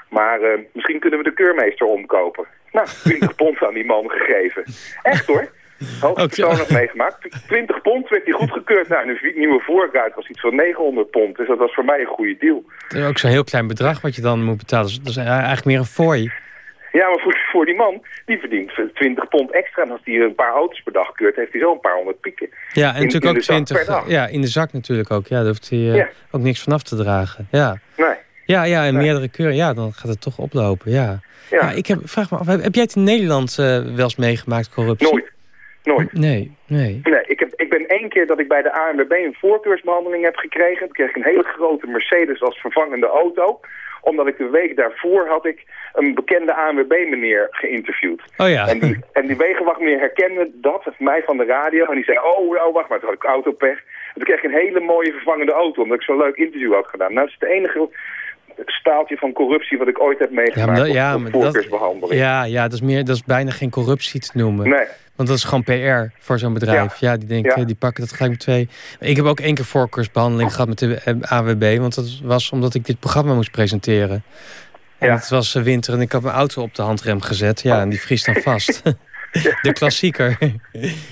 Maar eh, misschien kunnen we de keurmeester omkopen. Nou, 20 pond aan die man gegeven. Echt hoor. Hoogstpersoonlijk meegemaakt. 20 pond werd hij goedgekeurd. Nou, een nieuwe voorruit was iets van 900 pond. Dus dat was voor mij een goede deal. Dat is ook zo'n heel klein bedrag wat je dan moet betalen. Dus Dat is eigenlijk meer een fooi. Ja, maar voor, voor die man, die verdient 20 pond extra. En als hij een paar auto's per dag keurt, heeft hij zo een paar honderd pieken. Ja, en In- natuurlijk in ook de zak 20. per dag. Ja, in de zak natuurlijk ook. Ja, daar hoeft hij eh, Ja. ook niks van af te dragen. Ja. Nee. Ja, ja, en meerdere keuren. Ja, dan gaat het toch oplopen. Ja. Ja. Ik heb, vraag me af, heb, heb jij het in Nederland eh, wel eens meegemaakt, corruptie? Nooit. Nooit. Nee, nee. Nee, ik, heb, ik ben één keer dat ik bij de ANWB een voorkeursbehandeling heb gekregen. Toen kreeg ik een hele grote Mercedes als vervangende auto. Omdat ik de week daarvoor had ik een bekende ANWB-meneer geïnterviewd. Oh ja. En die, en die wegenwachtmeneer herkende dat, mij van de radio. En die zei, oh, oh wacht maar, toen had ik autopech. En toen kreeg ik een hele mooie vervangende auto, omdat ik zo'n leuk interview had gedaan. Nou, dat is het enige staaltje van corruptie wat ik ooit heb Ja, meegemaakt maar, dat- op ja, maar dat, voorkeursbehandeling. ja, ja dat, is meer, dat is bijna geen corruptie te noemen. Nee. Want dat is gewoon PR voor zo'n bedrijf. Ja, die denken, Ja. die pakken dat gelijk met twee. Ik heb ook één keer voorkeursbehandeling gehad met de eh, AWB. Want dat was omdat ik dit programma moest presenteren. En het was eh, winter en ik had mijn auto op de handrem gezet. Ja, en die vriest dan vast. de klassieker.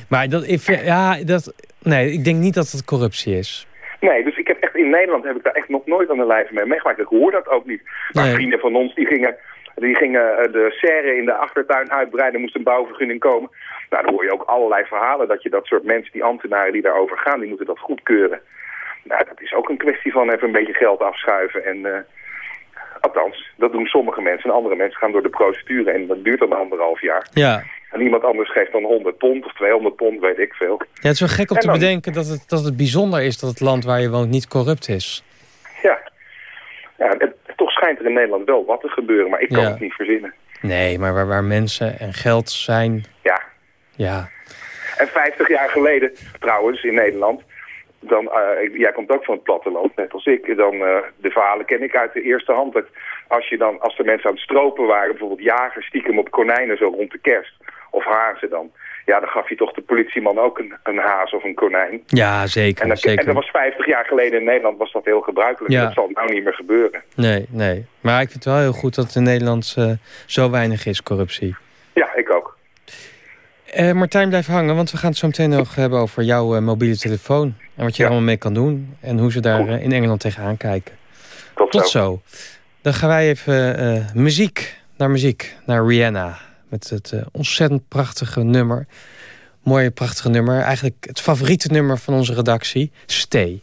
maar dat, ik, ja, dat, nee, ik denk niet dat het corruptie is. Nee, dus ik heb echt in Nederland heb ik daar echt nog nooit aan de lijve mee meegemaakt. Ik hoor dat ook niet. Maar Nee. vrienden van ons die gingen, die gingen eh, de serre in de achtertuin uitbreiden, moest een bouwvergunning komen. Nou, dan hoor je ook allerlei verhalen dat je dat soort mensen, die ambtenaren die daarover gaan, die moeten dat goedkeuren. Nou, dat is ook een kwestie van even een beetje geld afschuiven. En, uh, althans, dat doen sommige mensen. En andere mensen gaan door de procedure en dat duurt dan anderhalf jaar. Ja. En iemand anders geeft dan 100 pond of 200 pond, weet ik veel. Ja, het is wel gek om te bedenken dat het, dat het bijzonder is dat het land waar je woont niet corrupt is. Ja, ja het, toch schijnt er in Nederland wel wat te gebeuren, maar ik kan het niet verzinnen. Nee, maar waar, waar mensen en geld zijn... Ja. Ja. En 50 jaar geleden, trouwens, in Nederland... Dan, uh, jij komt ook van het platteland, net als ik. Dan, uh, de verhalen ken ik uit de eerste hand. Dat als, je dan, als de mensen aan het stropen waren, bijvoorbeeld jagers stiekem op konijnen zo rond de kerst. Of hazen dan. Ja, dan gaf je toch de politieman ook een, een haas of een konijn. Ja, zeker. En, dan, zeker. en dat was 50 jaar geleden in Nederland was dat heel gebruikelijk. Ja. Dat zal nou niet meer gebeuren. Nee, nee. Maar ik vind het wel heel goed dat in Nederland uh, zo weinig is, corruptie. Ja, ik ook. Uh, Martijn, blijf hangen, want we gaan het zo meteen nog hebben over jouw uh, mobiele telefoon. En wat je ja. er allemaal mee kan doen. En hoe ze daar uh, in Engeland tegenaan kijken. Tot, Tot zo. zo. Dan gaan wij even muziek, naar muziek, naar Rihanna. Met het ontzettend prachtige nummer. Mooie, prachtige nummer. Eigenlijk het favoriete nummer van onze redactie. Stay.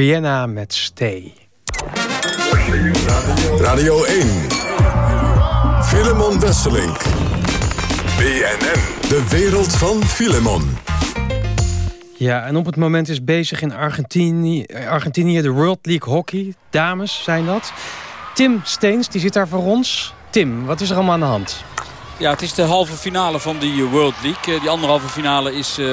Rihanna met Stay. Radio 1. Filemon Wesselink. BNN. De wereld van Filemon. Ja, en op het moment is bezig in Argentinië, Argentinië de World League Hockey. Dames zijn dat. Tim Steens, die zit daar voor ons. Tim, wat is er allemaal aan de hand? Ja, het is de halve finale van die World League. Eh, die anderhalve finale is uh,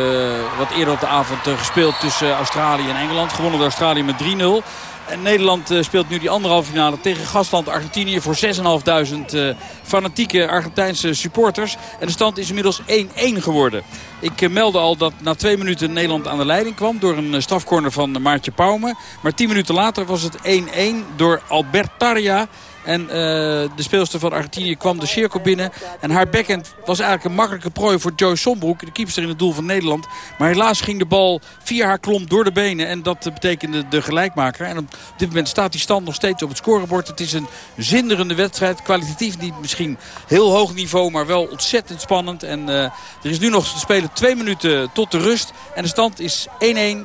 wat eerder op de avond uh, gespeeld tussen Australië en Engeland. Gewonnen door Australië met 3-0. En Nederland speelt nu die anderhalve finale tegen gastland Argentinië voor 6.500 uh, fanatieke Argentijnse supporters. En de stand is inmiddels 1-1 geworden. Ik meldde al dat na twee minuten Nederland aan de leiding kwam door een strafcorner van Maartje Pauwme. Maar tien minuten later was het 1-1 door Albert Tarja. En uh, de speelster van Argentinië kwam de cirkel binnen. En haar backhand was eigenlijk een makkelijke prooi voor Joy Sombroek. De keepster in het doel van Nederland. Maar helaas ging de bal via haar klomp door de benen. En dat betekende de gelijkmaker. En op dit moment staat die stand nog steeds op het scorebord. Het is een zinderende wedstrijd. Kwalitatief niet misschien heel hoog niveau. Maar wel ontzettend spannend. En uh, er is nu nog te spelen twee minuten tot de rust. En de stand is 1-1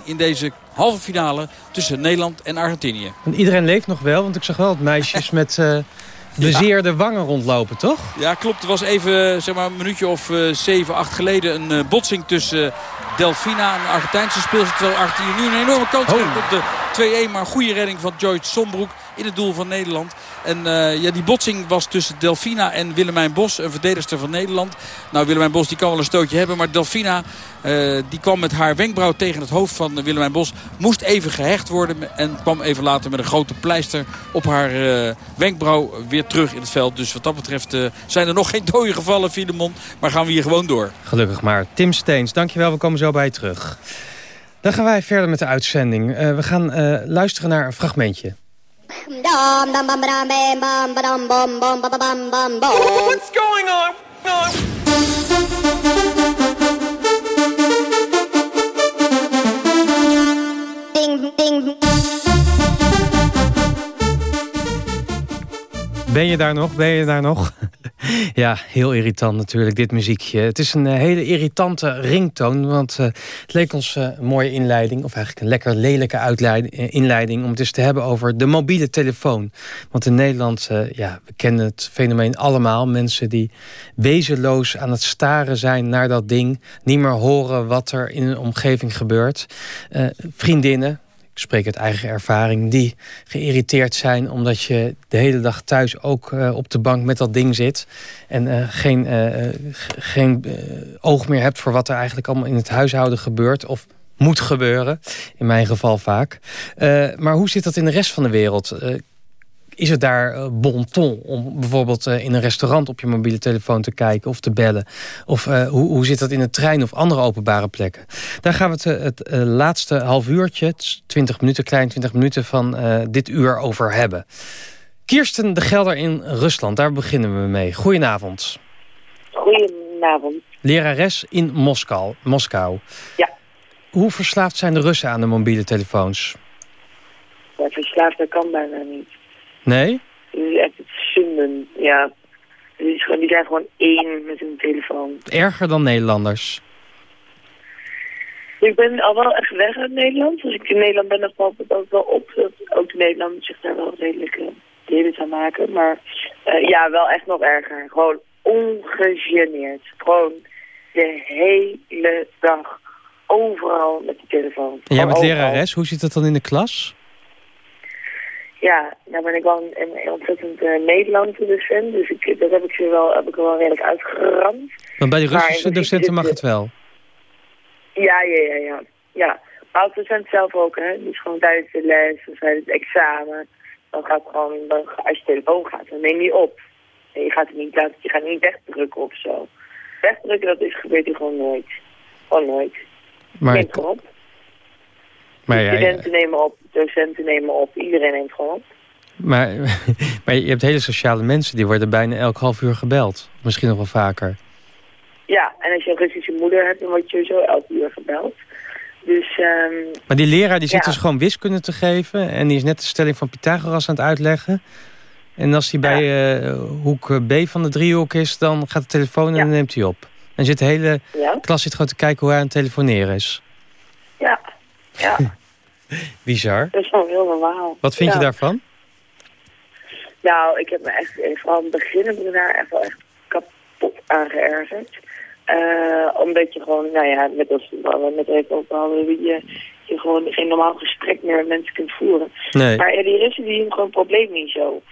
in deze halve finale tussen Nederland en Argentinië. En iedereen leeft nog wel, want ik zag wel het meisjes met uh, bezeerde ja. wangen rondlopen, toch? Ja, klopt. Er was even zeg maar, een minuutje of uh, 7, 8 geleden een uh, botsing tussen Delfina, een Argentijnse speelster. Terwijl Argentinië nu een enorme kans heeft op de 2-1. Maar een goede redding van Joyce Sombroek in het doel van Nederland. En uh, ja, die botsing was tussen Delfina en Willemijn Bos, een verdedigster van Nederland. Nou, Willemijn Bos die kan wel een stootje hebben, maar Delfina uh, die kwam met haar wenkbrauw tegen het hoofd van Willemijn Bos. Moest even gehecht worden en kwam even later met een grote pleister op haar uh, wenkbrauw weer terug in het veld. Dus wat dat betreft zijn er nog geen dode gevallen, Filemon. Maar gaan we hier gewoon door. Gelukkig maar. Tim Steens, dankjewel. We komen zo bij terug. Dan gaan wij verder met de uitzending. we gaan luisteren naar een fragmentje. What's going on? Ding, ding. Ben je daar nog? Ben je daar nog? Ja, heel irritant natuurlijk, dit muziekje. Het is een uh, hele irritante ringtoon, want uh, het leek ons uh, een mooie inleiding... of eigenlijk een lekker lelijke inleiding... om het eens te hebben over de mobiele telefoon. Want in Nederland, ja, we kennen het fenomeen allemaal. Mensen die wezenloos aan het staren zijn naar dat ding... niet meer horen wat er in hun omgeving gebeurt. vriendinnen, ik spreek uit eigen ervaring, die geïrriteerd zijn omdat je de hele dag thuis ook uh, op de bank met dat ding zit. En uh, geen, uh, geen oog meer hebt voor wat er eigenlijk allemaal in het huishouden gebeurt. Of moet gebeuren, in mijn geval vaak. maar hoe zit dat in de rest van de wereld? Is het daar uh, bon ton om bijvoorbeeld uh, in een restaurant op je mobiele telefoon te kijken of te bellen? Of uh, hoe, hoe zit dat in een trein of andere openbare plekken? Daar gaan we het, het laatste half uurtje, 20 minuten, klein 20 minuten van dit uur over hebben. Kirsten de Gelder in Rusland, daar beginnen we mee. Goedenavond. Goedenavond. Lerares in Moskou. Moskou. Ja. Hoe verslaafd zijn de Russen aan de mobiele telefoons? Ja, verslaafd dat kan bijna niet. Nee? Het is echt zunden, ja. Het is gewoon, die zijn gewoon één met hun telefoon. Erger dan Nederlanders? Ik ben al wel echt weg uit Nederland. Als ik in Nederland ben, dan valt het ook wel op dat ook de Nederlanders zich daar wel redelijk delen aan maken. Maar uh, ja, wel echt nog erger. Gewoon ongegeneerd. Gewoon de hele dag overal met die telefoon. En jij bent lerares, hoe zit dat dan in de klas? Ja, nou ben ik wel een, een ontzettend uh, Nederlandse docent, dus ik, dat heb ik, ze wel, heb ik wel redelijk uitgeramd. Want bij de Russische docenten mag het wel? Ja, ja, ja, ja. ja. Maar als docent zelf ook, hè. Dus gewoon tijdens de les of tijdens het examen. Dan gaat gewoon, dan, als je telefoon gaat, dan neem je op. En je gaat het niet laten, je gaat het niet wegdrukken of zo. Wegdrukken, dat is, gebeurt hier gewoon nooit. Gewoon nooit. Maar Neem op. Maar ja, Studenten nemen op, docenten nemen op, iedereen neemt gewoon op. Maar, maar je hebt hele sociale mensen, die worden bijna elk half uur gebeld. Misschien nog wel vaker. Ja, en als je een Russische moeder hebt, dan word je sowieso elk uur gebeld. Dus, um, maar die leraar die zit ja. dus gewoon wiskunde te geven... en die is net de stelling van Pythagoras aan het uitleggen. En als hij bij uh, hoek B van de driehoek is, dan gaat de telefoon en ja. dan neemt hij op. En zit de hele klas zit gewoon te kijken hoe hij aan het telefoneren is. Ja, ja. Bizar. Dat is gewoon heel normaal. Wat vind je daarvan? Nou, ik heb me echt, eh, vooral in het begin heb ik daar echt wel echt kapot aan geërgerd. Eh, omdat je gewoon, nou ja, net als we net even over hadden, je, je gewoon geen normaal gesprek meer met mensen kunt voeren. Nee. Maar ja, die Russen die hebben gewoon een probleem niet zo.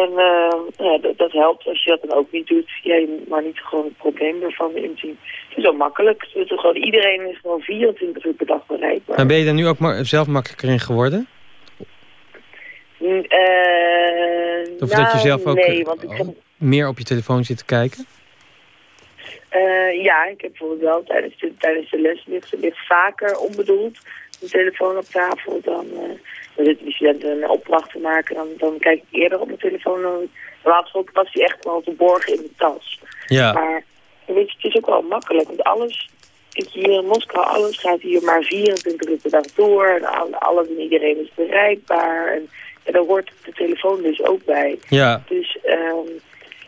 En eh, ja, dat, dat helpt als je dat dan ook niet doet. Jij maar niet gewoon het probleem ervan inzien. Het is zo makkelijk. Is gewoon, iedereen is gewoon 24 uur per dag bereikbaar. Maar ben je daar nu ook zelf makkelijker in geworden? Mm, eh, Of nou, dat je zelf ook nee, want ik heb, meer op je telefoon zit te kijken? eh, ja, ik heb bijvoorbeeld wel tijdens de, tijdens de les ligt, ligt vaker onbedoeld de telefoon op tafel. Dan, eh dan zitten die studenten een opdracht te maken. Dan, dan kijk ik eerder op mijn telefoon. Dan, normaal gesproken was die echt gewoon verborgen in de tas. Ja. Maar weet je, het is ook wel makkelijk. Want alles, ik hier in Moskou, alles gaat hier maar 24 uur per dag door. En al- alles en iedereen is bereikbaar. En, en daar hoort de telefoon dus ook bij. Ja. Dus ehm,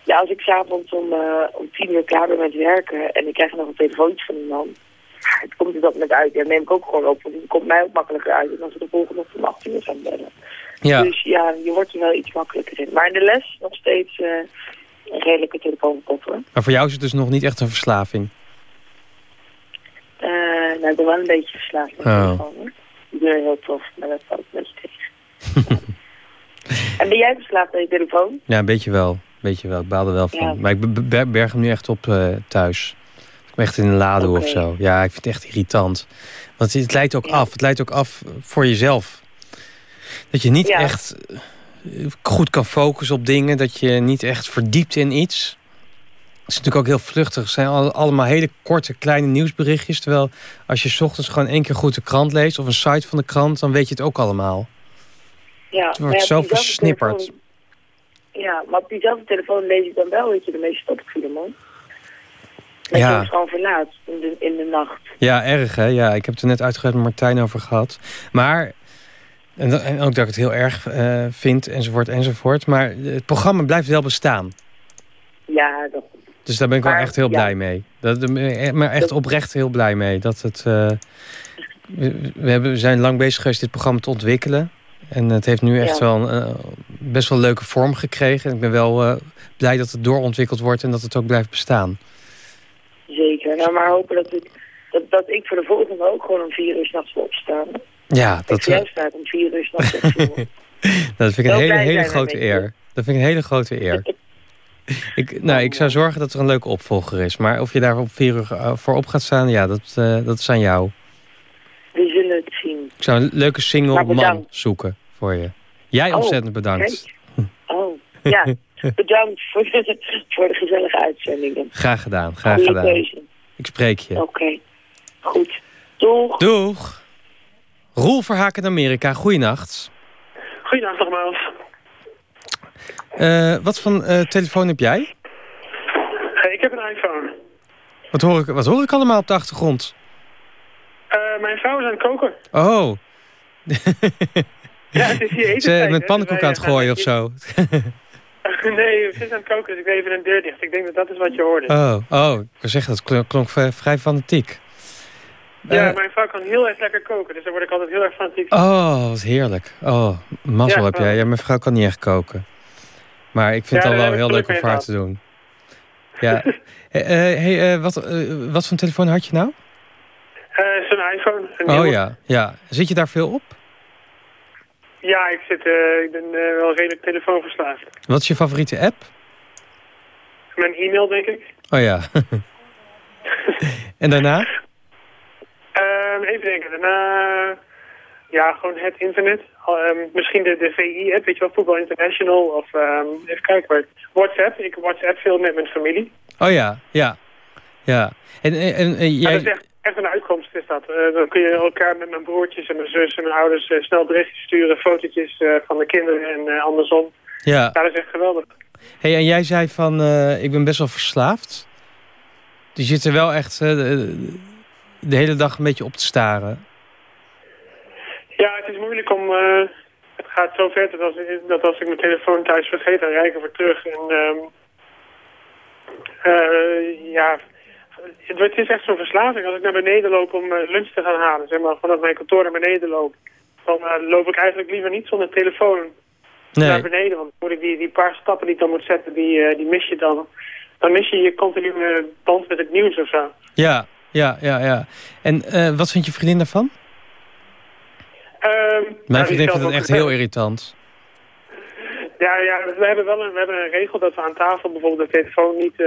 ja, als ik s'avonds om, eh, om tien uur klaar ben met werken en ik krijg nog een telefoontje van iemand, ja, het komt er dat met uit. Ja, dan neem ik ook gewoon op, want het komt mij ook makkelijker uit dan als we de volgende op om acht uur gaan bellen. Ja. Dus ja, je wordt er wel iets makkelijker in. Maar in de les nog steeds eh, een redelijke telefoonpot hoor. Maar voor jou is het dus nog niet echt een verslaving? Eh, nou, ik ben wel een beetje verslaafd met Oh. Ik ben heel tof, maar dat valt een beetje tegen. en ben jij verslaafd aan je telefoon? Ja, een beetje wel. Een beetje wel. Ik baal er wel van. Ja. Maar ik be- be- berg hem nu echt op eh, thuis. Echt in een lade of zo. Ja, ik vind het echt irritant. Want het leidt ook af. Het leidt ook af voor jezelf. Dat je niet Ja. echt eh, goed kan focussen op dingen. Dat je niet echt verdiept in iets. Het is natuurlijk ook heel vluchtig. Het zijn al- allemaal hele korte, kleine nieuwsberichtjes. Terwijl als je 's ochtends gewoon één keer goed de krant leest... of een site van de krant, dan weet je het ook allemaal. Ja, Het wordt ja, zo versnipperd. telefoon- Ja, maar op diezelfde telefoon lees ik dan wel, weet je, de meeste stopvielen, Ja. gewoon verlaat in de, in de nacht. Ja, erg hè. Ja, ik heb het er net uitgebreid met Martijn over gehad. Maar, en, dat- en ook dat ik het heel erg eh, vind, enzovoort, enzovoort. Maar het programma blijft wel bestaan. Ja, dat, Dus daar ben ik wel echt heel ja. blij mee. Dat, eh, maar echt oprecht heel blij mee. Dat het, eh, we, hebben, we zijn lang bezig geweest dit programma te ontwikkelen. En het heeft nu echt Ja. wel een best wel leuke vorm gekregen. En ik ben wel blij dat het doorontwikkeld wordt en dat het ook blijft bestaan. Zeker. Nou, maar hopen dat ik, dat, dat ik voor de volgende ook gewoon om vier uur s'nachts wil opstaan. Ja, Dat ik eh, staat om vier uur s'nachts op dat vind ik een hele, hele grote eer. Dat vind ik een hele grote eer. Ik, nou, ik zou zorgen dat er een leuke opvolger is. Maar of je daar op vier uur eh, voor op gaat staan, ja, dat, eh, dat is aan jou. We zullen het zien. Ik zou een leuke single man zoeken voor je. Jij Oh, ontzettend bedankt. kijk. Oh, ja. Bedankt voor de, voor de gezellige uitzendingen. Graag gedaan, graag Goeie gedaan. keuze. Ik spreek je. Oké. Goed. Doeg. Doeg. Roel Verhaken in Amerika, goeienacht. Goedenavond nogmaals. Eh, wat voor eh, telefoon heb jij? Eh, ik heb een iPhone. Wat hoor, ik, wat hoor ik allemaal op de achtergrond? Eh, mijn vrouw is aan het koken. Oh, Ja, het is hier eten. ze met pannenkoek aan het gooien of zo. nee, ze is aan het koken, dus ik deed even een deur dicht. Ik denk dat dat is wat je hoorde. Oh, oh, ik zeggen, dat klonk, vrij fanatiek. ja, Eh, mijn vrouw kan heel erg lekker koken, dus daar word ik altijd heel erg fanatiek. Oh, wat heerlijk. Oh, mazzel Ja, heb jij. Ja, mijn vrouw kan niet echt koken. Maar ik vind Ja, het al wel heel leuk om voor haar te doen. Ja. Eh, eh, hey, eh, wat, wat voor een telefoon had je nou? Zo'n iPhone. Een Oh nieuwe. ja, ja. Zit je daar veel op? Ja, ik, zit, eh, ik ben eh, wel redelijk telefoonverslaafd. Wat is je favoriete app? Mijn e-mail, denk ik. Oh ja. en daarna? Ehm, even denken, daarna... Ja, gewoon het internet. Ehm, misschien de, de VI-app, weet je wel, Voetbal International. Of ehm, even kijken, waar WhatsApp. Ik WhatsApp veel met mijn familie. Oh ja, ja. Ja. En, en, en, en Maar dat is jij... echt, echt een uitkomst, is dat. Eh, dan kun je elkaar met mijn broertjes en mijn zus en mijn ouders eh, snel berichtjes sturen. Fotootjes eh, van de kinderen en andersom. Ja. Dat is echt geweldig. Hey, en jij zei van, ik ben best wel verslaafd. Dus je zit er wel echt de, de hele dag een beetje op te staren. Ja, het is moeilijk om... het gaat zo ver dat als, dat als ik mijn telefoon thuis vergeet, dan rijd ik er terug. En ehm, eh, ja, het, is echt zo'n verslaving. Als ik naar beneden loop om eh, lunch te gaan halen, zeg maar, vanaf mijn kantoor naar beneden loop. dan eh, loop ik eigenlijk liever niet zonder telefoon Nee. naar beneden. Want moet ik die, die paar stappen die ik dan moet zetten, die, eh, die mis je dan. Dan mis je je continue band met het nieuws of zo. Ja, ja, ja, ja. En wat vindt je vriendin daarvan? Ehm, Mijn nou, vriendin vindt het echt heel irritant. Ja, ja we, hebben wel een, we hebben een regel dat we aan tafel bijvoorbeeld de telefoon niet,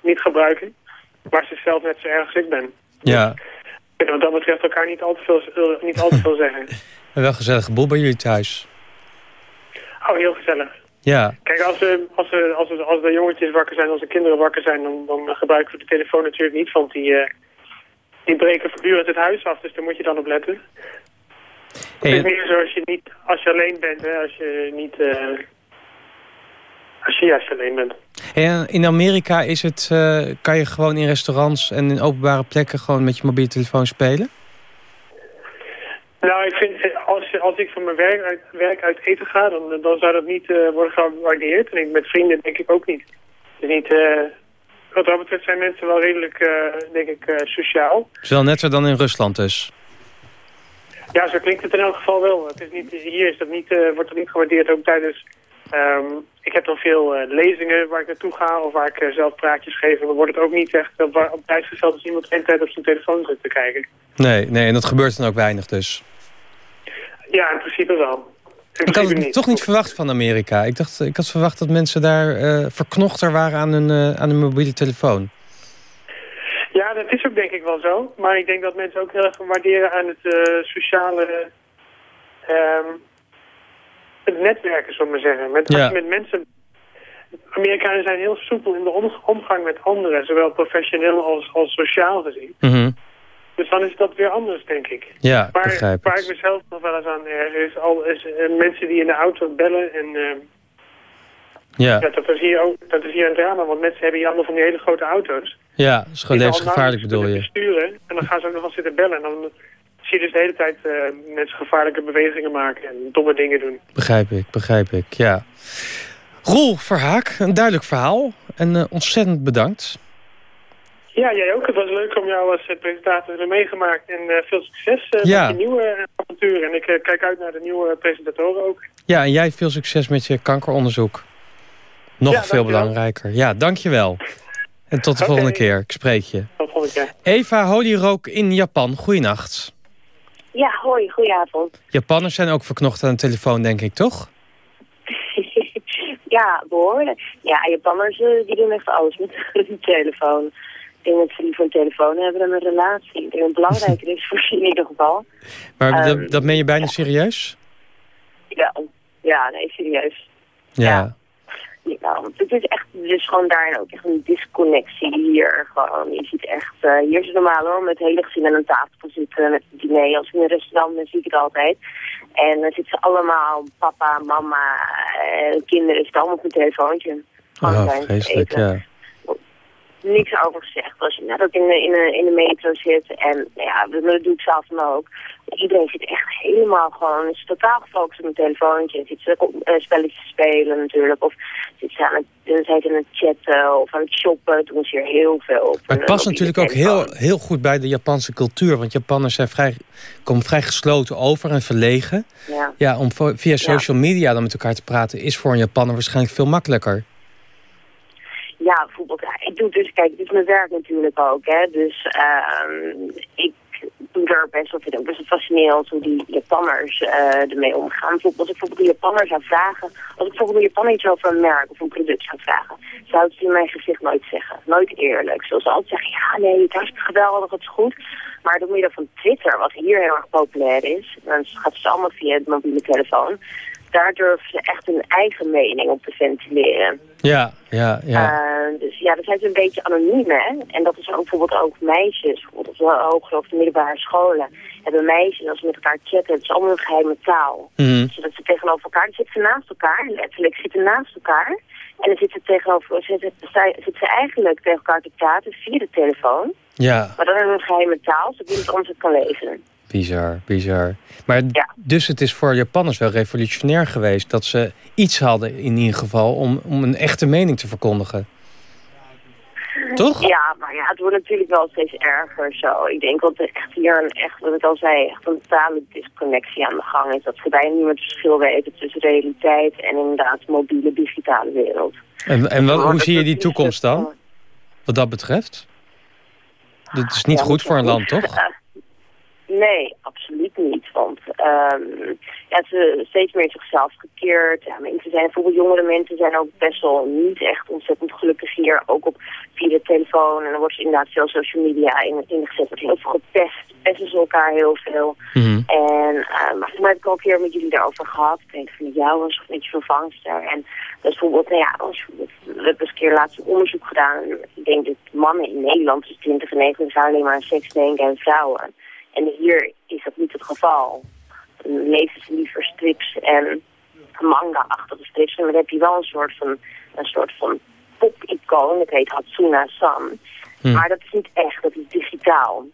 niet gebruiken. Maar ze is zelf net zo erg als ik ben. Ja, En wat dat betreft elkaar niet al te veel, eh, niet al te veel zeggen. en wel een gezellige boel bij jullie thuis. Oh, heel gezellig. Ja, Kijk, als, we, als, we, als, we, als de jongetjes wakker zijn, als de kinderen wakker zijn, dan, dan gebruiken we de telefoon natuurlijk niet. Want die, eh, die breken voortdurend het huis af, dus daar moet je dan op letten. Hey, het is meer zo als je, niet, als je alleen bent, hè, als je niet... eh, als je juist alleen bent. En in Amerika is het, eh, kan je gewoon in restaurants en in openbare plekken gewoon met je mobiele telefoon spelen? Nou, ik vind, eh, als, als ik van mijn werk uit, werk uit eten ga, dan, dan zou dat niet eh, worden gewaardeerd. En ik, met vrienden denk ik ook niet. Dus niet eh, wat dat betreft zijn mensen wel redelijk, eh, denk ik, eh, sociaal. Het is wel netter dan in Rusland dus. Ja, zo klinkt het in elk geval wel. Het is niet, hier is dat niet, eh, wordt dat niet gewaardeerd, ook tijdens... ehm, ik heb dan veel eh, lezingen waar ik naartoe ga of waar ik eh, zelf praatjes geef. En dan wordt het ook niet echt op, op prijs gesteld als iemand hele tijd op zijn telefoon zit te kijken. Nee, nee, en dat gebeurt dan ook weinig dus. Ja, in principe wel. In Ik had het niet. toch niet verwacht van Amerika. Ik, dacht, ik had verwacht dat mensen daar eh, verknochter waren aan hun, eh, aan hun mobiele telefoon. Ja, dat is ook denk ik wel zo. Maar ik denk dat mensen ook heel erg waarderen aan het eh, sociale... ehm, het netwerken, zullen we maar zeggen. Met, Ja. met mensen... Amerikanen zijn heel soepel in de om- omgang met anderen. Zowel professioneel als, als sociaal gezien. Mhm. Dus dan is dat weer anders, denk ik. Ja, Maar begrijp waar ik. mezelf nog wel eens aan erger is, al is eh, mensen die in de auto bellen. En eh, Ja, ja, dat, is hier ook, dat is hier een drama, want mensen hebben hier allemaal van die hele grote auto's. ja dat is gewoon levensgevaarlijk bedoel je. besturen. En dan gaan ze ook nog wel zitten bellen. En dan zie je dus de hele tijd eh, mensen gevaarlijke bewegingen maken en domme dingen doen. Begrijp ik, begrijp ik, ja. Roel Verhaak, een duidelijk verhaal. En eh, ontzettend bedankt. Ja, jij ook. Het was leuk om jou als eh, presentator te hebben meegemaakt. En veel succes Ja. met je nieuwe avontuur. En ik kijk uit naar de nieuwe presentatoren ook. Ja, en jij veel succes met je kankeronderzoek. Nog Ja, veel dankjewel. belangrijker. Ja, dankjewel. En tot de volgende keer. Ik spreek je. Tot volgende keer. Eva Holyrook in Japan. Goeienacht. Ja, hoi, goedenavond. Japanners zijn ook verknocht aan de telefoon, denk ik, toch? ja, behoorlijk. Ja, Japanners die doen echt alles met hun telefoon. Ik denk dat ze liever een telefoon hebben dan een relatie. Ik denk dat het belangrijker is voor ze in ieder geval. Maar Ehm, dat, dat meen je bijna serieus? Ja, ja nee, serieus. Ja. Ja, want het is echt, dus gewoon daarin ook echt een disconnectie hier. Gewoon, je ziet echt, eh, hier is het normaal hoor, met hele gezin aan een tafel zitten met het diner. Als in een restaurant, dan zie ik het altijd. En dan zitten ze allemaal, papa, mama, eh, kinderen, zitten allemaal op hun telefoontje. Gewoon Oh, vreselijk, eten. ja. Niks over gezegd. Als je net ook in de, in, de, in de metro zit, en nou ja, dat doe ik zelf dan ook. Iedereen zit echt helemaal gewoon, is totaal gefocust op een telefoontje. Zit ze uh, spelletjes te spelen natuurlijk, of zit ze aan het, dan zijn ze aan het chatten of aan het shoppen. Doen ze hier heel veel op. Maar het past natuurlijk ook heel, heel goed bij de Japanse cultuur. Want Japanners zijn vrij, komen vrij gesloten over en verlegen. Ja. Ja, om via social media dan met elkaar te praten... is voor een Japanner waarschijnlijk veel makkelijker. Ja, bijvoorbeeld, ik doe dus, kijk, dit is mijn werk natuurlijk ook, hè. Dus ehm ik doe er best wel, vind ook best wel fascinerend hoe die Japanners eh ermee omgaan. Bijvoorbeeld, als ik bijvoorbeeld een Japanner zou vragen, als ik bijvoorbeeld een Japanner iets over een merk of een product zou vragen, zou ze in mijn gezicht nooit zeggen. Nooit eerlijk. Zoals ze altijd zeggen, ja, nee, het is geweldig, het is goed. Maar door middel van Twitter, wat hier heel erg populair is, dan gaat het allemaal via de mobiele telefoon, daar durven ze echt hun eigen mening op te ventileren. Ja, ja, ja. Uh, dus ja, dat zijn ze een beetje anoniem, hè. En dat is ook bijvoorbeeld ook meisjes, bijvoorbeeld op de middelbare scholen, hebben meisjes, als ze met elkaar chatten, het is allemaal een geheime taal. Mhm. Zodat ze tegenover elkaar, zitten naast elkaar, letterlijk zitten naast elkaar. En dan zitten ze tegenover, zitten, zitten ze eigenlijk tegen elkaar te praten via de telefoon. ja, Maar dan in een geheime taal, zodat niemand anders het kan lezen. Bizar, bizar. Maar dus het is voor Japanners wel revolutionair geweest... dat ze iets hadden in ieder geval om, om een echte mening te verkondigen. Toch? Ja, maar ja, het wordt natuurlijk wel steeds erger zo. Ik denk dat er echt hier een, echt, wat ik al zei, echt een totale disconnectie aan de gang is. Dat ze bijna niet meer het verschil weten tussen realiteit en inderdaad mobiele digitale wereld. En, en hoe zie je die toekomst dan? Wat dat betreft? Dat is niet Ja, goed voor een land, toch? Nee, absoluut niet. Want ehm ja, ze steeds meer zichzelf gekeerd. Ja, mensen zijn, bijvoorbeeld jongere mensen zijn ook best wel niet echt ontzettend gelukkig hier. Ook op via de telefoon. En dan wordt inderdaad veel social media in, ingezet. wordt heel veel gepest. Pesten ze elkaar heel veel. En uh, maar toen heb ik al een keer met jullie daarover gehad. Ik denk van jou was of met je vervangster. En dat is bijvoorbeeld, nou ja, als, we hebben eens een keer laatst een onderzoek gedaan. Ik denk dat mannen in Nederland tussen 20 en 29 zijn alleen maar aan seks denken en vrouwen. En hier is dat niet het geval. Dan lezen ze liever strips en manga-achtige strips. En dan heb je wel een soort van, een soort van pop-icoon. Dat heet Hatsuna-san. Maar dat is niet echt, dat is digitaal.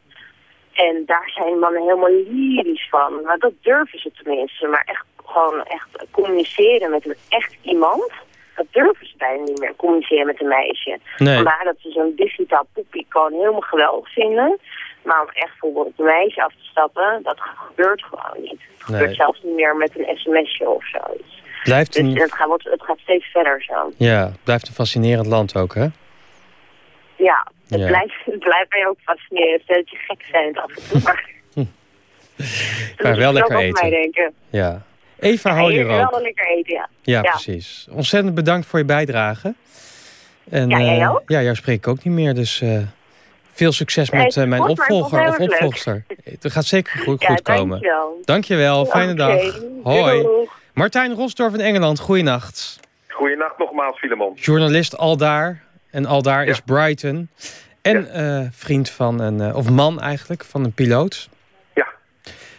En daar zijn mannen helemaal lyrisch van. Maar dat durven ze tenminste. Maar echt gewoon echt communiceren met een echt iemand. Dat durven ze bijna niet meer, communiceren met een meisje. Nee. Vandaar dat ze zo'n digitaal poepicoon helemaal geweldig vinden. Maar om echt bijvoorbeeld een meisje af te stappen, dat gebeurt gewoon niet. Het Nee. gebeurt zelfs niet meer met een sms'je of zoiets. Blijft Dus het gaat, het gaat steeds verder zo. ja, blijft een fascinerend land ook, hè? Ja, het, Ja. Blijft, het blijft mij ook fascinerend. Dat je gek bent af en toe. Maar, Maar wel lekker eten. Ja. Eva, Ja, hou je ook. wel lekker eten, ja. Ja, precies. Ontzettend bedankt voor je bijdrage. En, Ja, jij eh, ook? ja, jou spreek ik ook niet meer. Dus eh, veel succes met eh, mijn opvolger of opvolgster. Het gaat zeker goed, Ja, goed komen. dankjewel. Dankjewel, fijne dag. Hoi. Martijn Rosdorf in Engeland, goeienacht. Goeienacht nogmaals, Filemon. Journalist Aldaar. En Aldaar is Brighton. En eh, vriend van een, eh, of man eigenlijk, van een piloot. Ja.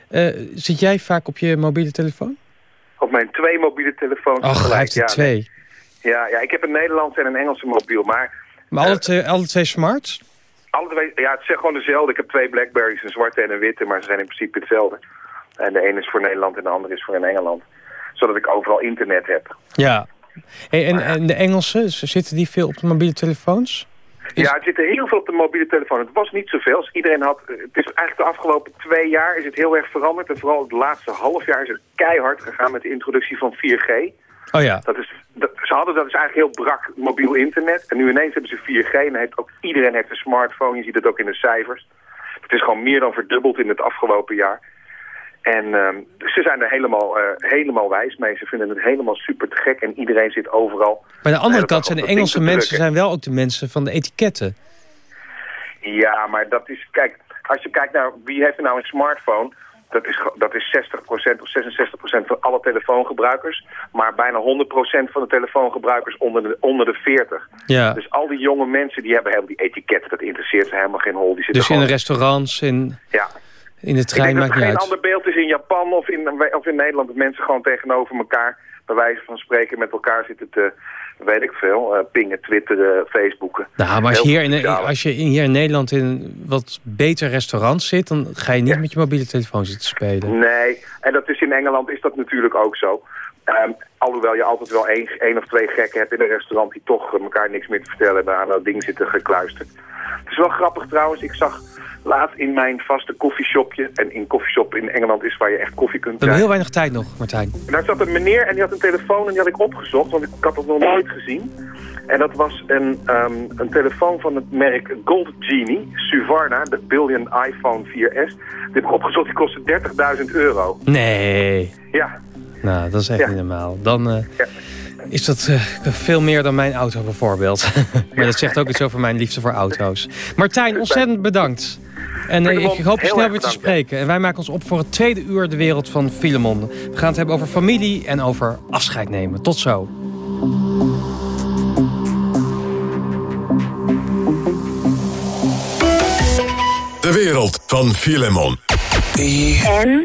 Eh, zit jij vaak op je mobiele telefoon? Op mijn twee mobiele telefoons Ach, hij heeft er ja, twee. nee. Ja, ja, ik heb een Nederlandse en een Engelse mobiel. Maar Maar alle, twee, alle twee smarts? Alle twee, ja, het is gewoon dezelfde. Ik heb twee Blackberries, een zwarte en een witte, maar ze zijn in principe hetzelfde. En de ene is voor Nederland en de andere is voor in Engeland. Zodat ik overal internet heb. Ja. Hey, en, en de Engelsen, zitten die veel op de mobiele telefoons? Ja, het zit er heel veel op de mobiele telefoon. Het was niet zoveel. Dus iedereen had, het is eigenlijk de afgelopen twee jaar is het heel erg veranderd. En vooral het laatste half jaar is het keihard gegaan met de introductie van 4G. Oh ja. Dat is, dat, ze hadden dat is eigenlijk heel brak mobiel internet. En nu ineens hebben ze 4G en heeft ook, iedereen heeft een smartphone. Je ziet het ook in de cijfers. Het is gewoon meer dan verdubbeld in het afgelopen jaar. En ehm, dus ze zijn er helemaal, eh, helemaal wijs mee. Ze vinden het helemaal super te gek en iedereen zit overal. Maar aan de andere kant zijn de Engelse mensen zijn wel ook de mensen van de etiketten. Ja, maar dat is, kijk, als je kijkt naar wie heeft er nou een smartphone, dat is, dat is 60% of 66% van alle telefoongebruikers, maar bijna 100% van de telefoongebruikers onder de, onder de 40. Ja. Dus al die jonge mensen die hebben helemaal die etiketten, dat interesseert ze helemaal geen hol. Die zitten Dus in gewoon, restaurants, in, ja. in de trein, ik denk maakt dat niet geen uit. ander beeld is in Japan of in, of in Nederland, dat mensen gewoon tegenover elkaar, bij wijze van spreken, met elkaar zitten te, weet ik veel, eh, pingen, twitteren, facebooken. Nou, maar als, Heel hier in, als je in, hier in Nederland in een wat beter restaurant zit... dan ga je niet met je mobiele telefoon zitten spelen. Nee, en dat is in Engeland is dat natuurlijk ook zo. Ehm, alhoewel je altijd wel één, één of twee gekken hebt in een restaurant... die toch elkaar niks meer te vertellen hebben aan dat ding zitten gekluisterd. Het is wel grappig trouwens, ik zag laat in mijn vaste koffieshopje... en in koffieshop in Engeland is waar je echt koffie kunt We hebben heel krijgen. weinig tijd nog, Martijn. En daar zat een meneer en die had een telefoon en die had ik opgezocht... want ik had dat nog nooit gezien. En dat was een, ehm, een telefoon van het merk Gold Genie, Suvarna, de Billion iPhone 4S. Die heb ik opgezocht, die kostte 30.000 euro. Nee. Ja, Nou, dat is echt niet normaal. Dan eh, is dat eh, veel meer dan mijn auto bijvoorbeeld. maar dat zegt ook iets over mijn liefde voor auto's. Martijn, ontzettend bedankt. En eh, ik hoop je snel weer te spreken. En wij maken ons op voor het tweede uur de wereld van Filemon. We gaan het hebben over familie en over afscheid nemen. Tot zo. De wereld van Filemon. En?